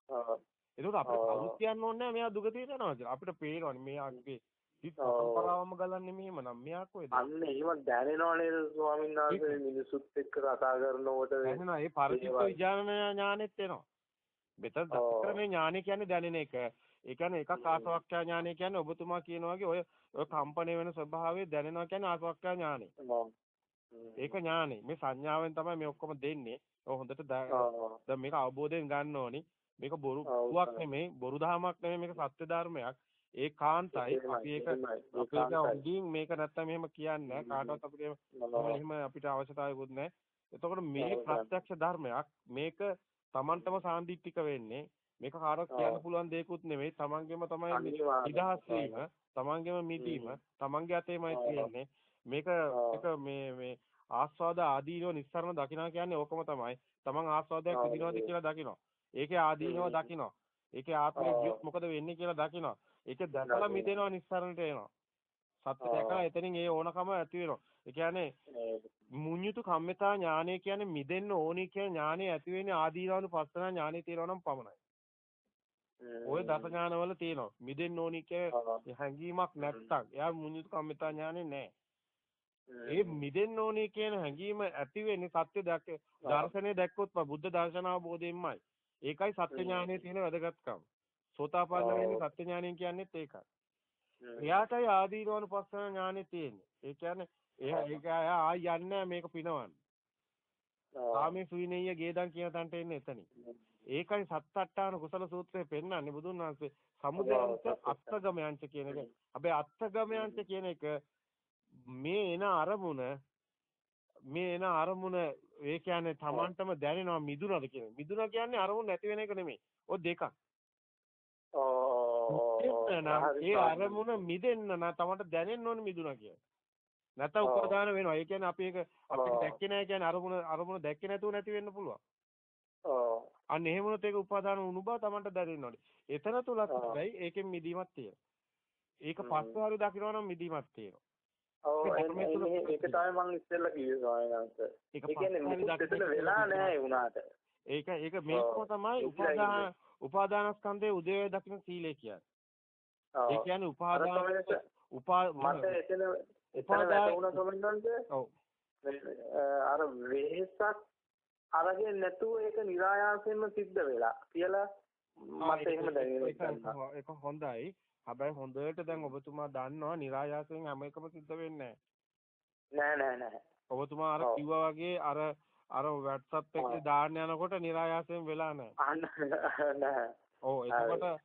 ඒකෝට අපිට. කවුරුත් කියන්න ඕනේ නැහැ මෙයා දුගතියට යනවා කියලා. අපිට පේනවනේ මෙයාගේ ඔව්. පරම්පරාවම ගලන්නේ මෙහෙම නම් මෙයා කොහෙද? අන්න එහෙම දැනෙනව නේද ස්වාමීන් වහන්සේ මිනිසුත් එක්ක කතා කරනකොට දැනෙනවා ඒ පරිචිත්ත ඒවයි. විඥාන ඥානෙත් එනවා. මෙතන ඔව්. දක්කරමේ ඥානෙ කියන්නේ දැනෙන එක. ඒ කියන්නේ එකක් ආසවක්ඛ්‍යා ඥානෙ කියන්නේ ඔබතුමා කියනවා වගේ ඔය ඔය කම්පණය වෙන ස්වභාවය දැනෙනවා කියන්නේ ආසවක්ඛ්‍යා ඥානෙ. ඒක ඥානෙ. මේ සංඥාවෙන් තමයි මේ ඔක්කොම දෙන්නේ. ඔය හොඳට. දැන් මේක අවබෝධයෙන් ගන්න ඕනි. මේක බොරු ඔව්, පුවක් සර්. නෙමෙයි, බොරු දහමක් නෙමෙයි මේක සත්‍ය ධර්මයක්. ඒ කාන්තයි අපි ඒක අපි ඒක. හොඳින් මේක නැත්තම් එහෙම කියන්නේ. කාටවත් අපිට එහෙම අපිට අවශ්‍යතාවයකුත් නැහැ. එතකොට මේ. ප්‍රත්‍යක්ෂ ධර්මයක් මේක Tamanටම සාන්දිටික වෙන්නේ. මේක කාටවත්. කියන්න පුළුවන් දෙයක්ුත් නෙමෙයි. Tamanගෙම තමයි. නිදහස් වීම, Tamanගෙම මිදීම. Tamanගේ අතේමයි. තියෙන්නේ. මේක. මේක මේ මේ ආස්වාද ආදීනව නිස්සරණ දකිනා කියන්නේ ඕකම තමයි. Taman ආස්වාදයක්. විඳිනවද කියලා දකිනවා. ඒකේ ආදීනව හ්ම්. දකිනවා. ඒකේ. ගියොත් මොකද වෙන්නේ කියලා දකිනවා. ඒක දැකලා. මිදෙනවා නිස්සරණට එනවා. සත්‍ය. දැකලා එතනින් ඒ ඕනකම ඇති වෙනවා. ඒ කියන්නේ. මුඤ්ඤුතු කම්මිතා ඥානය කියන්නේ මිදෙන්න ඕනි කියන ඥානය ඇති වෙන්නේ ආදීනවනු පස්සනා ඥානෙ තියෙනවා නම් පමණයි. ওই දස ඥානවල තියෙනවා. මිදෙන්න ඕනි කියන. හැඟීමක් නැත්තම් එයා මුඤ්ඤුතු කම්මිතා ඥානෙ. හ්ම්. ඒ මිදෙන්න ඕනි කියන හැඟීම ඇති වෙන්නේ සත්‍ය දැක දර්ශනය දැක්කොත් බුද්ධ දර්ශන අවබෝධයෙන්මයි. ඒකයි සත්‍ය ඥානයේ තියෙන වැදගත්කම. සෝතාපන්න. වෙන්නේ සත්‍ය ඥානයෙන් කියන්නේත් ඒකයි. එයාටයි ආදීනවනු පස්සනා ඥානෙ තියෙන්නේ. ඒ කියන්නේ එයා ඒක ආයි යන්නේ මේක පිනවන්න. සාමේ සුවිනෙය්‍ය ගේදන් කියන තැනට එන්නේ එතනින්. ඒකයි සත්තට්ඨාන කුසල සූත්‍රයේ පෙන්නන්නේ බුදුන් වහන්සේ සමුදයන්ත අත්ථගමයන්ච කියන එක. හැබැයි අත්ථගමයන්ච කියන එක මේ එන අරමුණ මේ එන අරමුණ ඒ කියන්නේ Tamanටම දැනෙනවා මිදුනද කියන. මිදුන කියන්නේ අරමුණ නැති වෙන එක නෙමෙයි. ඔය දෙකක්. මිදෙන්න ඒ අරමුණ මිදෙන්න නම් Tamanට දැනෙන්න ඕනේ මිදුනා කියලා. නැත්නම්. උපදාන වෙනවා. ඒ කියන්නේ අපි ඒක අපිට. දැක්කේ නැහැ කියන්නේ අරමුණ අරමුණ දැක්කේ නැතුව නැති වෙන්න පුළුවන්. අන්න එහෙම වුණොත් ඒක උපාදාන වුණු බව Tamanට දැනෙන්න ඕනේ. එතන තුලත්. හැබැයි ඒකෙන් මිදීමක් තියෙනවා. ඒක හරි දකිනවා නම් මිදීමක් තියෙනවා. ඔව් ඒක තමයි මම ඉස්සෙල්ලා කිව්වේ ස්වාමීන් වහන්සේ. ඒ කියන්නේ දකින්න වෙලා නැහැ වුණාට. ඒක ඒක මේකම. තමයි උපාදාන උපාදානස්කන්ධයේ උදේවේ දකින්න සීලය කියන්නේ. ඒ කියන්නේ උපාදාන උපා මට එතන උපාදාන වුණා සමන්නන්ද? ඔව්. අර වෙහසක් අරගෙන නැතුව ඒක નિરાයාසයෙන්ම සිද්ධ වෙලා කියලා මට එහෙම දැනෙනවා. ඒක හොඳයි. හැබැයි හොඳට දැන් ඔබතුමා දන්නවා નિરાයාසයෙන් හැම එකම සිද්ධ වෙන්නේ නැහැ. නෑ නෑ නෑ. ඔබතුමා අර කිව්වා වගේ අර අර WhatsApp එකේ දාන්න යනකොට નિરાයාසයෙන් වෙලා නැහැ. ඔව් එතකොට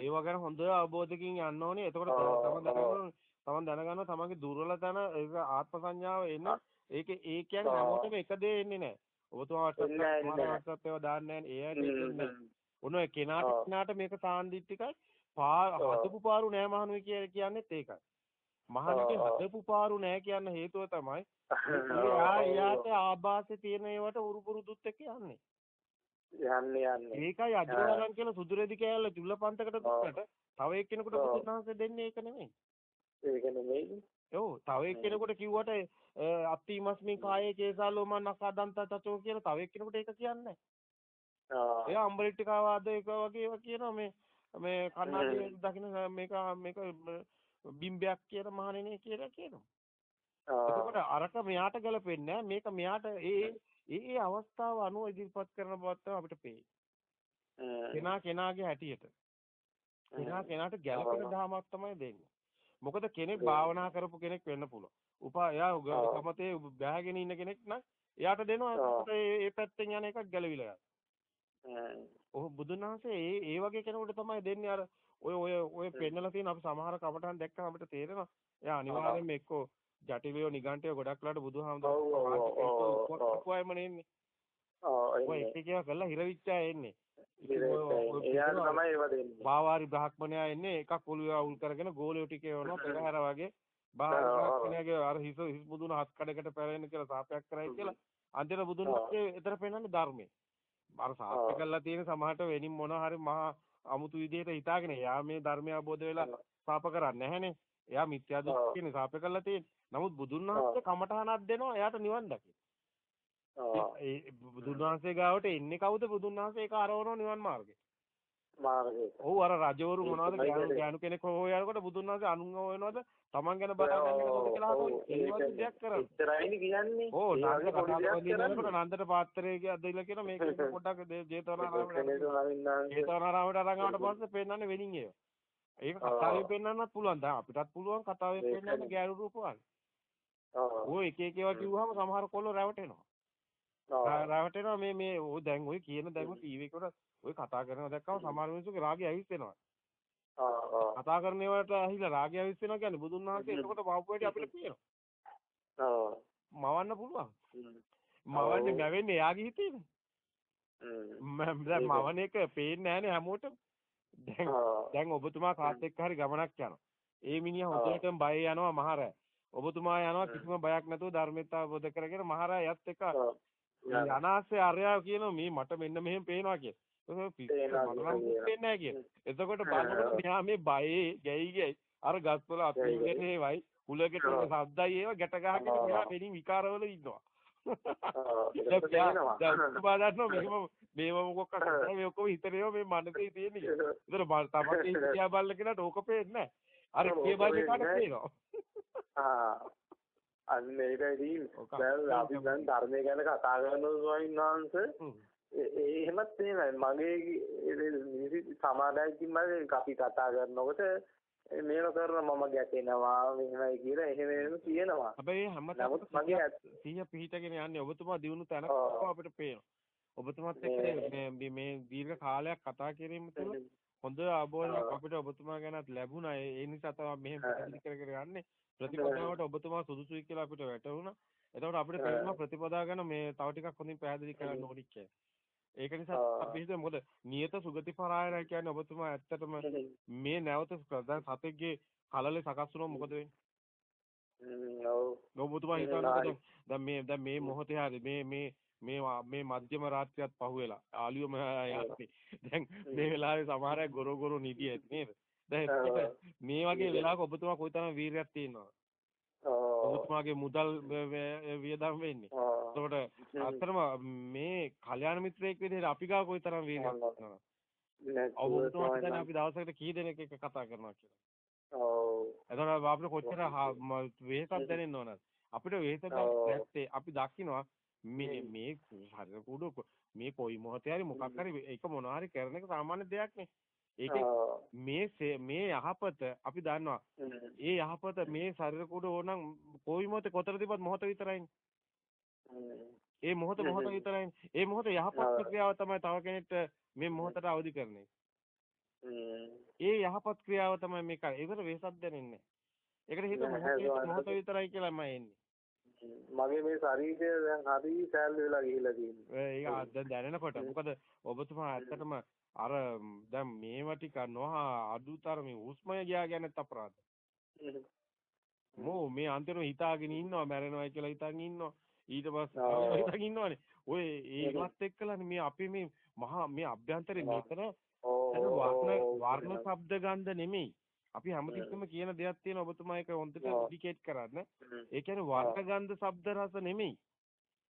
ඒව ගැන හොඳ අවබෝධකින් යන්න ඕනේ. එතකොට ඔව්, තම දැනගන්න තමන් දැනගන්නවා තමන්ගේ දුර්වල තැන ඒක ආත්ම සංඥාව එන්නේ. ඒක ඒ කියන්නේ. හැමෝටම එක දේ එන්නේ නැහැ. ඔබතුමා WhatsApp. WhatsApp ඒවා දාන්නේ නැහැ. ඔන්න කෙනාට. කෙනාට මේක සාන්දිටිකයි. පා. හදපු පාරු නෑ මහණුයි කිය- කියන්නේත් ඒකයි. ඔව්. හදපු පාරු නෑ කියන්න හේතුව තමයි එයා එයාට ආభాසයේ තියෙන ඒවට උරු පුරුදුත් එක්ක යන්නේ. යන්නේ යන්නේ. ඒකයි අජරවරන් කියලා සුදුරෙදි කෑල්ල චුල්ලපන්තකට ඔව්. දුන්නට තව එක්කෙනෙකුට වහන්සේ දෙන්නේ ඒක නෙමෙයි. ඒක නෙමෙයි. ඔව් තව එක්කෙනෙකුට කිව්වට අත්තිමස්මින් කායේ කේසාලෝම නකදන්ත තචෝ කියලා තව එක්කෙනෙකුට ඒක කියන්නේ ආ එයා අම්බලිට්ටිකා වාද එක වගේ ඒවා කියනවා මේ මේ කන්නාඩියේ දකින්න මේක මේක බිම්බයක් කියන මහණෙනි කියලා කියනවා. එතකොට අරක මෙයාට ගැලපෙන්නේ මේක මෙයාට ඒ ඒ අවස්ථාව අනුව ඉදිරිපත් කරන බවත් අපිට පේයි. කෙනා කෙනාගේ හැටියට. කෙනා කෙනාට ගැලපෙන ධාමයක් තමයි දෙන්නේ. මොකද කෙනෙක් භාවනා කරපු කෙනෙක් වෙන්න පුළුවන්. උපා එයා කමතේ බෑගෙන ඉන්න කෙනෙක් නම් එයාට දෙනවා ඒ පැත්තෙන් යන එකක් ගැලවිලා යනවා. ඔහු බුදුන් වහන්සේ ඒ ඒ වගේ කෙනෙකුට තමයි දෙන්නේ අර ඔය ඔය ඔය පෙන්නලා තියෙන අපි සමහර කමටහන් දැක්කම අපිට තේරෙනවා. එයා අනිවාර්යයෙන්ම එක්කෝ ජටිලයෝ නිගන්ටයෝ ගොඩක් ලාට බුදුහාමුදුරුවෝ කොහොම නෙන්නේ. ඔය එක එක කරලා හිරවිච්චා එන්නේ. එයාට තමයි ඒව දෙන්නේ. බාවාරි බ්‍රාහ්මණයා එන්නේ එකක් ඔළුව අවුල් කරගෙන ගෝලියෝ ටිකේ වුණා පෙරහැර වගේ. බාවාරි බ්‍රාහ්මණයාගේ අර හිස හිස් බුදුන හත් කඩකට පැරෙන්න කියලා සාපයක් කරයි කියලා අන්තිම බුදුන් වහන්සේ එතර පෙන්නන්නේ ධර්මයේ. අර සාප්‍ය කරලා තියෙන සමහරට වෙනින් මොන හරි මහා අමුතු විදිහට හිතාගෙන එයා මේ ධර්මය අවබෝධ වෙලා සාප කරන්නේ නැහනේ. එයා මිත්‍යා දෘෂ්ටිනේ සාප කරලා තියෙන්නේ. නමුත් බුදුන් වහන්සේ කමඨහනක් දෙනවා එයාට නිවන් දකින්න. ඒ බුදුන් වහන්සේ ගාවට එන්නේ කවුද බුදුන් වහන්සේ ඒක අරවනෝ නිවන් මාර්ගේ. මාර්ගේ. ඔව් අර රජවරු මොනවද ගෑනු කෙනෙක් හොයනකොට බුදුන් වහන්සේ අනුන් හොයනවද තමන් ගැන බලා ගන්නකොට කියලා හතෝ ඒ වගේ දෙයක් කරා. ඉතරයිනේ කියන්නේ. ඕ නන්ද කතාවදිනකොට නන්දට පාත්‍රයේ අදලා කියන මේක පොඩ්ඩක් ජේතවනාරාමයට ජේතවනාරාමයට අරන් ආවට පස්සේ පෙන්නන්නේ වෙනින් ඒවා. ඒක කතාවේ පෙන්වන්නත් පුළුවන්. දැන් අපිටත් පුළුවන් කතාවේ පෙන්වන්න ගෑනු රූපවල. ඔය එක එක ඒවා කිව්වහම සමහර කොල්ලෝ රැවටෙනවා. රැවටෙනවා මේ මේ දැන් ඔය කියන දැන් ටීවී එකට ඔය කතා කරනවා දැක්කම සමහර මිනිස්සුගේ රාගය ඇවිස්සෙනවා. කතා කරන ඒවාට ඇහිලා රාගය ඇවිස්සෙනවා කියන්නේ බුදුන් වහන්සේ එතකොට වහපුවට අපිට පේනවා. මවන්න පුළුවන්. මවන්නේ මැවෙන්නේ එයාගේ හිතේනේ. මම දැන් මවන එක පේන්නේ නැහනේ හැමෝටම. දැන් දැන් ඔබතුමා කාත් එක්ක හරි ගමනක් යනවා. ඒ මිනිහා හොඳටම බය යනවා මහරෑ. ඔබතුමා යනවා කිසිම බයක් නැතුව ධර්මයට අවබෝධ කරගෙන මහරෑ යත් එක්ක අනාස්සේ අරයා කියනවා මේ මට මෙන්න මෙහෙම පේනවා කියලා. එතකොට බලනකොට මෙහා මේ බයේ ගැයි ගැයි. අර ගස්වල අතීගනේ වයි කුලකට සද්දයි ඒව ගැට ගහගෙන මෙහා වෙනින් විකාරවල ඉන්නවා. දැන් බාදන්න මෙහෙම මේව මොකක් කරන්නේ මේ ඔක්කොම හිතේම මේ මනසේ තියෙන්නේ. ඒතර තමන්ගේ හිතියා බල්ල කෙනාට ඕක පේන්නේ නැහැ. අර කිය බල්ල කාට පේනවා. ආ අන්න ඒකයි දැන් අපි දැන් ධර්මය ගැන කතා කරනවා ස්වාමීන් වහන්සේ එහෙමත් තේමයි මගේ සමාදායකින් මම අපි කතා කරනකොට මේක කරන මම ගැටෙනවා මෙහෙමයි කියලා එහෙම එහෙම කියනවා. හැබැයි හැමදාම මගේ සිහිය පිහිටගෙන යන්නේ ඔබතුමා දිනු තැනක අපිට පේනවා. ඔබතුමාත් එක්ක මේ මේ දීර්ඝ කාලයක් කතා කිරීම තුළ හොඳ අවබෝධයක් අපිට ඔබතුමා ගැනත් ලැබුණා. ඒ නිසා තමයි මෙහෙම පැහැදිලි කරගෙන යන්නේ. ප්‍රතිපදාවට ඔබතුමා සුදුසුයි කියලා අපිට වැටහුණා. එතකොට අපිට තේරෙනවා ප්‍රතිපදාව ගැන මේ තව ටිකක් හොඳින් පැහැදිලි කරන්න ඕනි කියලා. ඒක නිසා අපි හිතුවා මොකද නියත සුගති පරායනයි කියන්නේ ඔබතුමා ඇත්තටම මේ නැවත දැන් සතෙක්ගේ කලලේ සකස් වුණොත් මොකද වෙන්නේ? ඔව්. ඔබතුමා හිතන්නේ දැන් මේ දැන් මේ මොහොතේ හරි මේ මේ මේ මේ මධ්‍යම රාත්‍රියත් පහුවෙලා ආලියම යන්නේ. දැන් මේ වෙලාවේ සමහර අය ගොරෝ ගොරෝ නිදියත් නේද? දැන් මේ වගේ වෙලාවක ඔබතුමා කොයිතරම් වීරියක් තියෙනවද? ඔබතුමාගේ මුදල් වියදම් වෙන්නේ. එතකොට අත්‍තරම මේ කල්යාණ මිත්‍රයෙක් විදිහට අපි ගාව කොයිතරම් වීරියක් තියෙනවද? ඔබතුමා හිතන්නේ අපි දවසකට කී දෙනෙක් එක්ක කතා කරනවා කියලා. ඔව්. එතකොට අපිට කොච්චර වෙහෙසක් දැනෙන්න ඕනද? අපිට වෙහෙස දැනෙන්නේ අපි දකින්නවා මේ මේ හරිය කුඩු මේ කොයි මොහොතේ හරි මොකක් හරි ඒක මොනවා හරි කරන එක සාමාන්‍ය දෙයක් නේ. ඒක මේ මේ යහපත අපි දන්නවා. ඒ යහපත මේ ශරීර කුඩ ඕනම් කොයි මොහොතේ කොතන තිබ්බත් මොහොත විතරයිනේ. ඒ මොහොත මොහොත විතරයිනේ. ඒ මොහොත යහපත් ක්‍රියාව තමයි තව කෙනෙක්ට මේ මොහොතට අවදි කරන්නේ. ඒ යහපත් ක්‍රියාව තමයි මේ කරන්නේ. ඒකට වෙහසක් දැනෙන්නේ ඒකට හිත මොහොත විතරයි කියලා මම එන්නේ. මගේ මේ ශරීරය දැන් හරි සෑල්ලු වෙලා ගිහිල්ලා තියෙනවා. ඒක දැන් දැනෙනකොට මොකද ඔබතුමා ඇත්තටම අර දැන් මේවා ටික නොහා අදුතරමේ හුස්මය ගියා ගැනත් අපරාධ. මෝ මේ අන්තිම හිතාගෙන ඉන්නවා මැරෙනවා කියලා හිතාගෙන ඉන්නවා. ඊට පස්සේ හිතාගෙන ඉන්නවනේ. ඔය ඒවත් එක්කලානේ මේ අපි මේ මහා මේ අභ්‍යන්තරේ මෙතන වර්ණ වර්ණ ශබ්ද ගන්ධ නෙමෙයි. අපි හැමතිස්සෙම කියන දෙයක් තියෙනවා ඔබතුමා ඒක හොඳට. ඉන්ඩිකේට් කරන්න. ඒ කියන්නේ වර්ණගන්ධ ශබ්ද රස නෙමෙයි.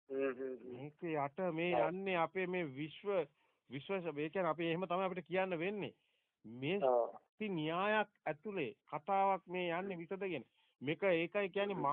මේක යට මේ යන්නේ අපේ මේ විශ්ව විශ්ව ඒ කියන්නේ අපි එහෙම තමයි අපිට කියන්න වෙන්නේ. මේ. ශක්ති න්‍යායක් ඇතුලේ කතාවක් මේ යන්නේ විසදගෙන. මේක ඒකයි කියන්නේ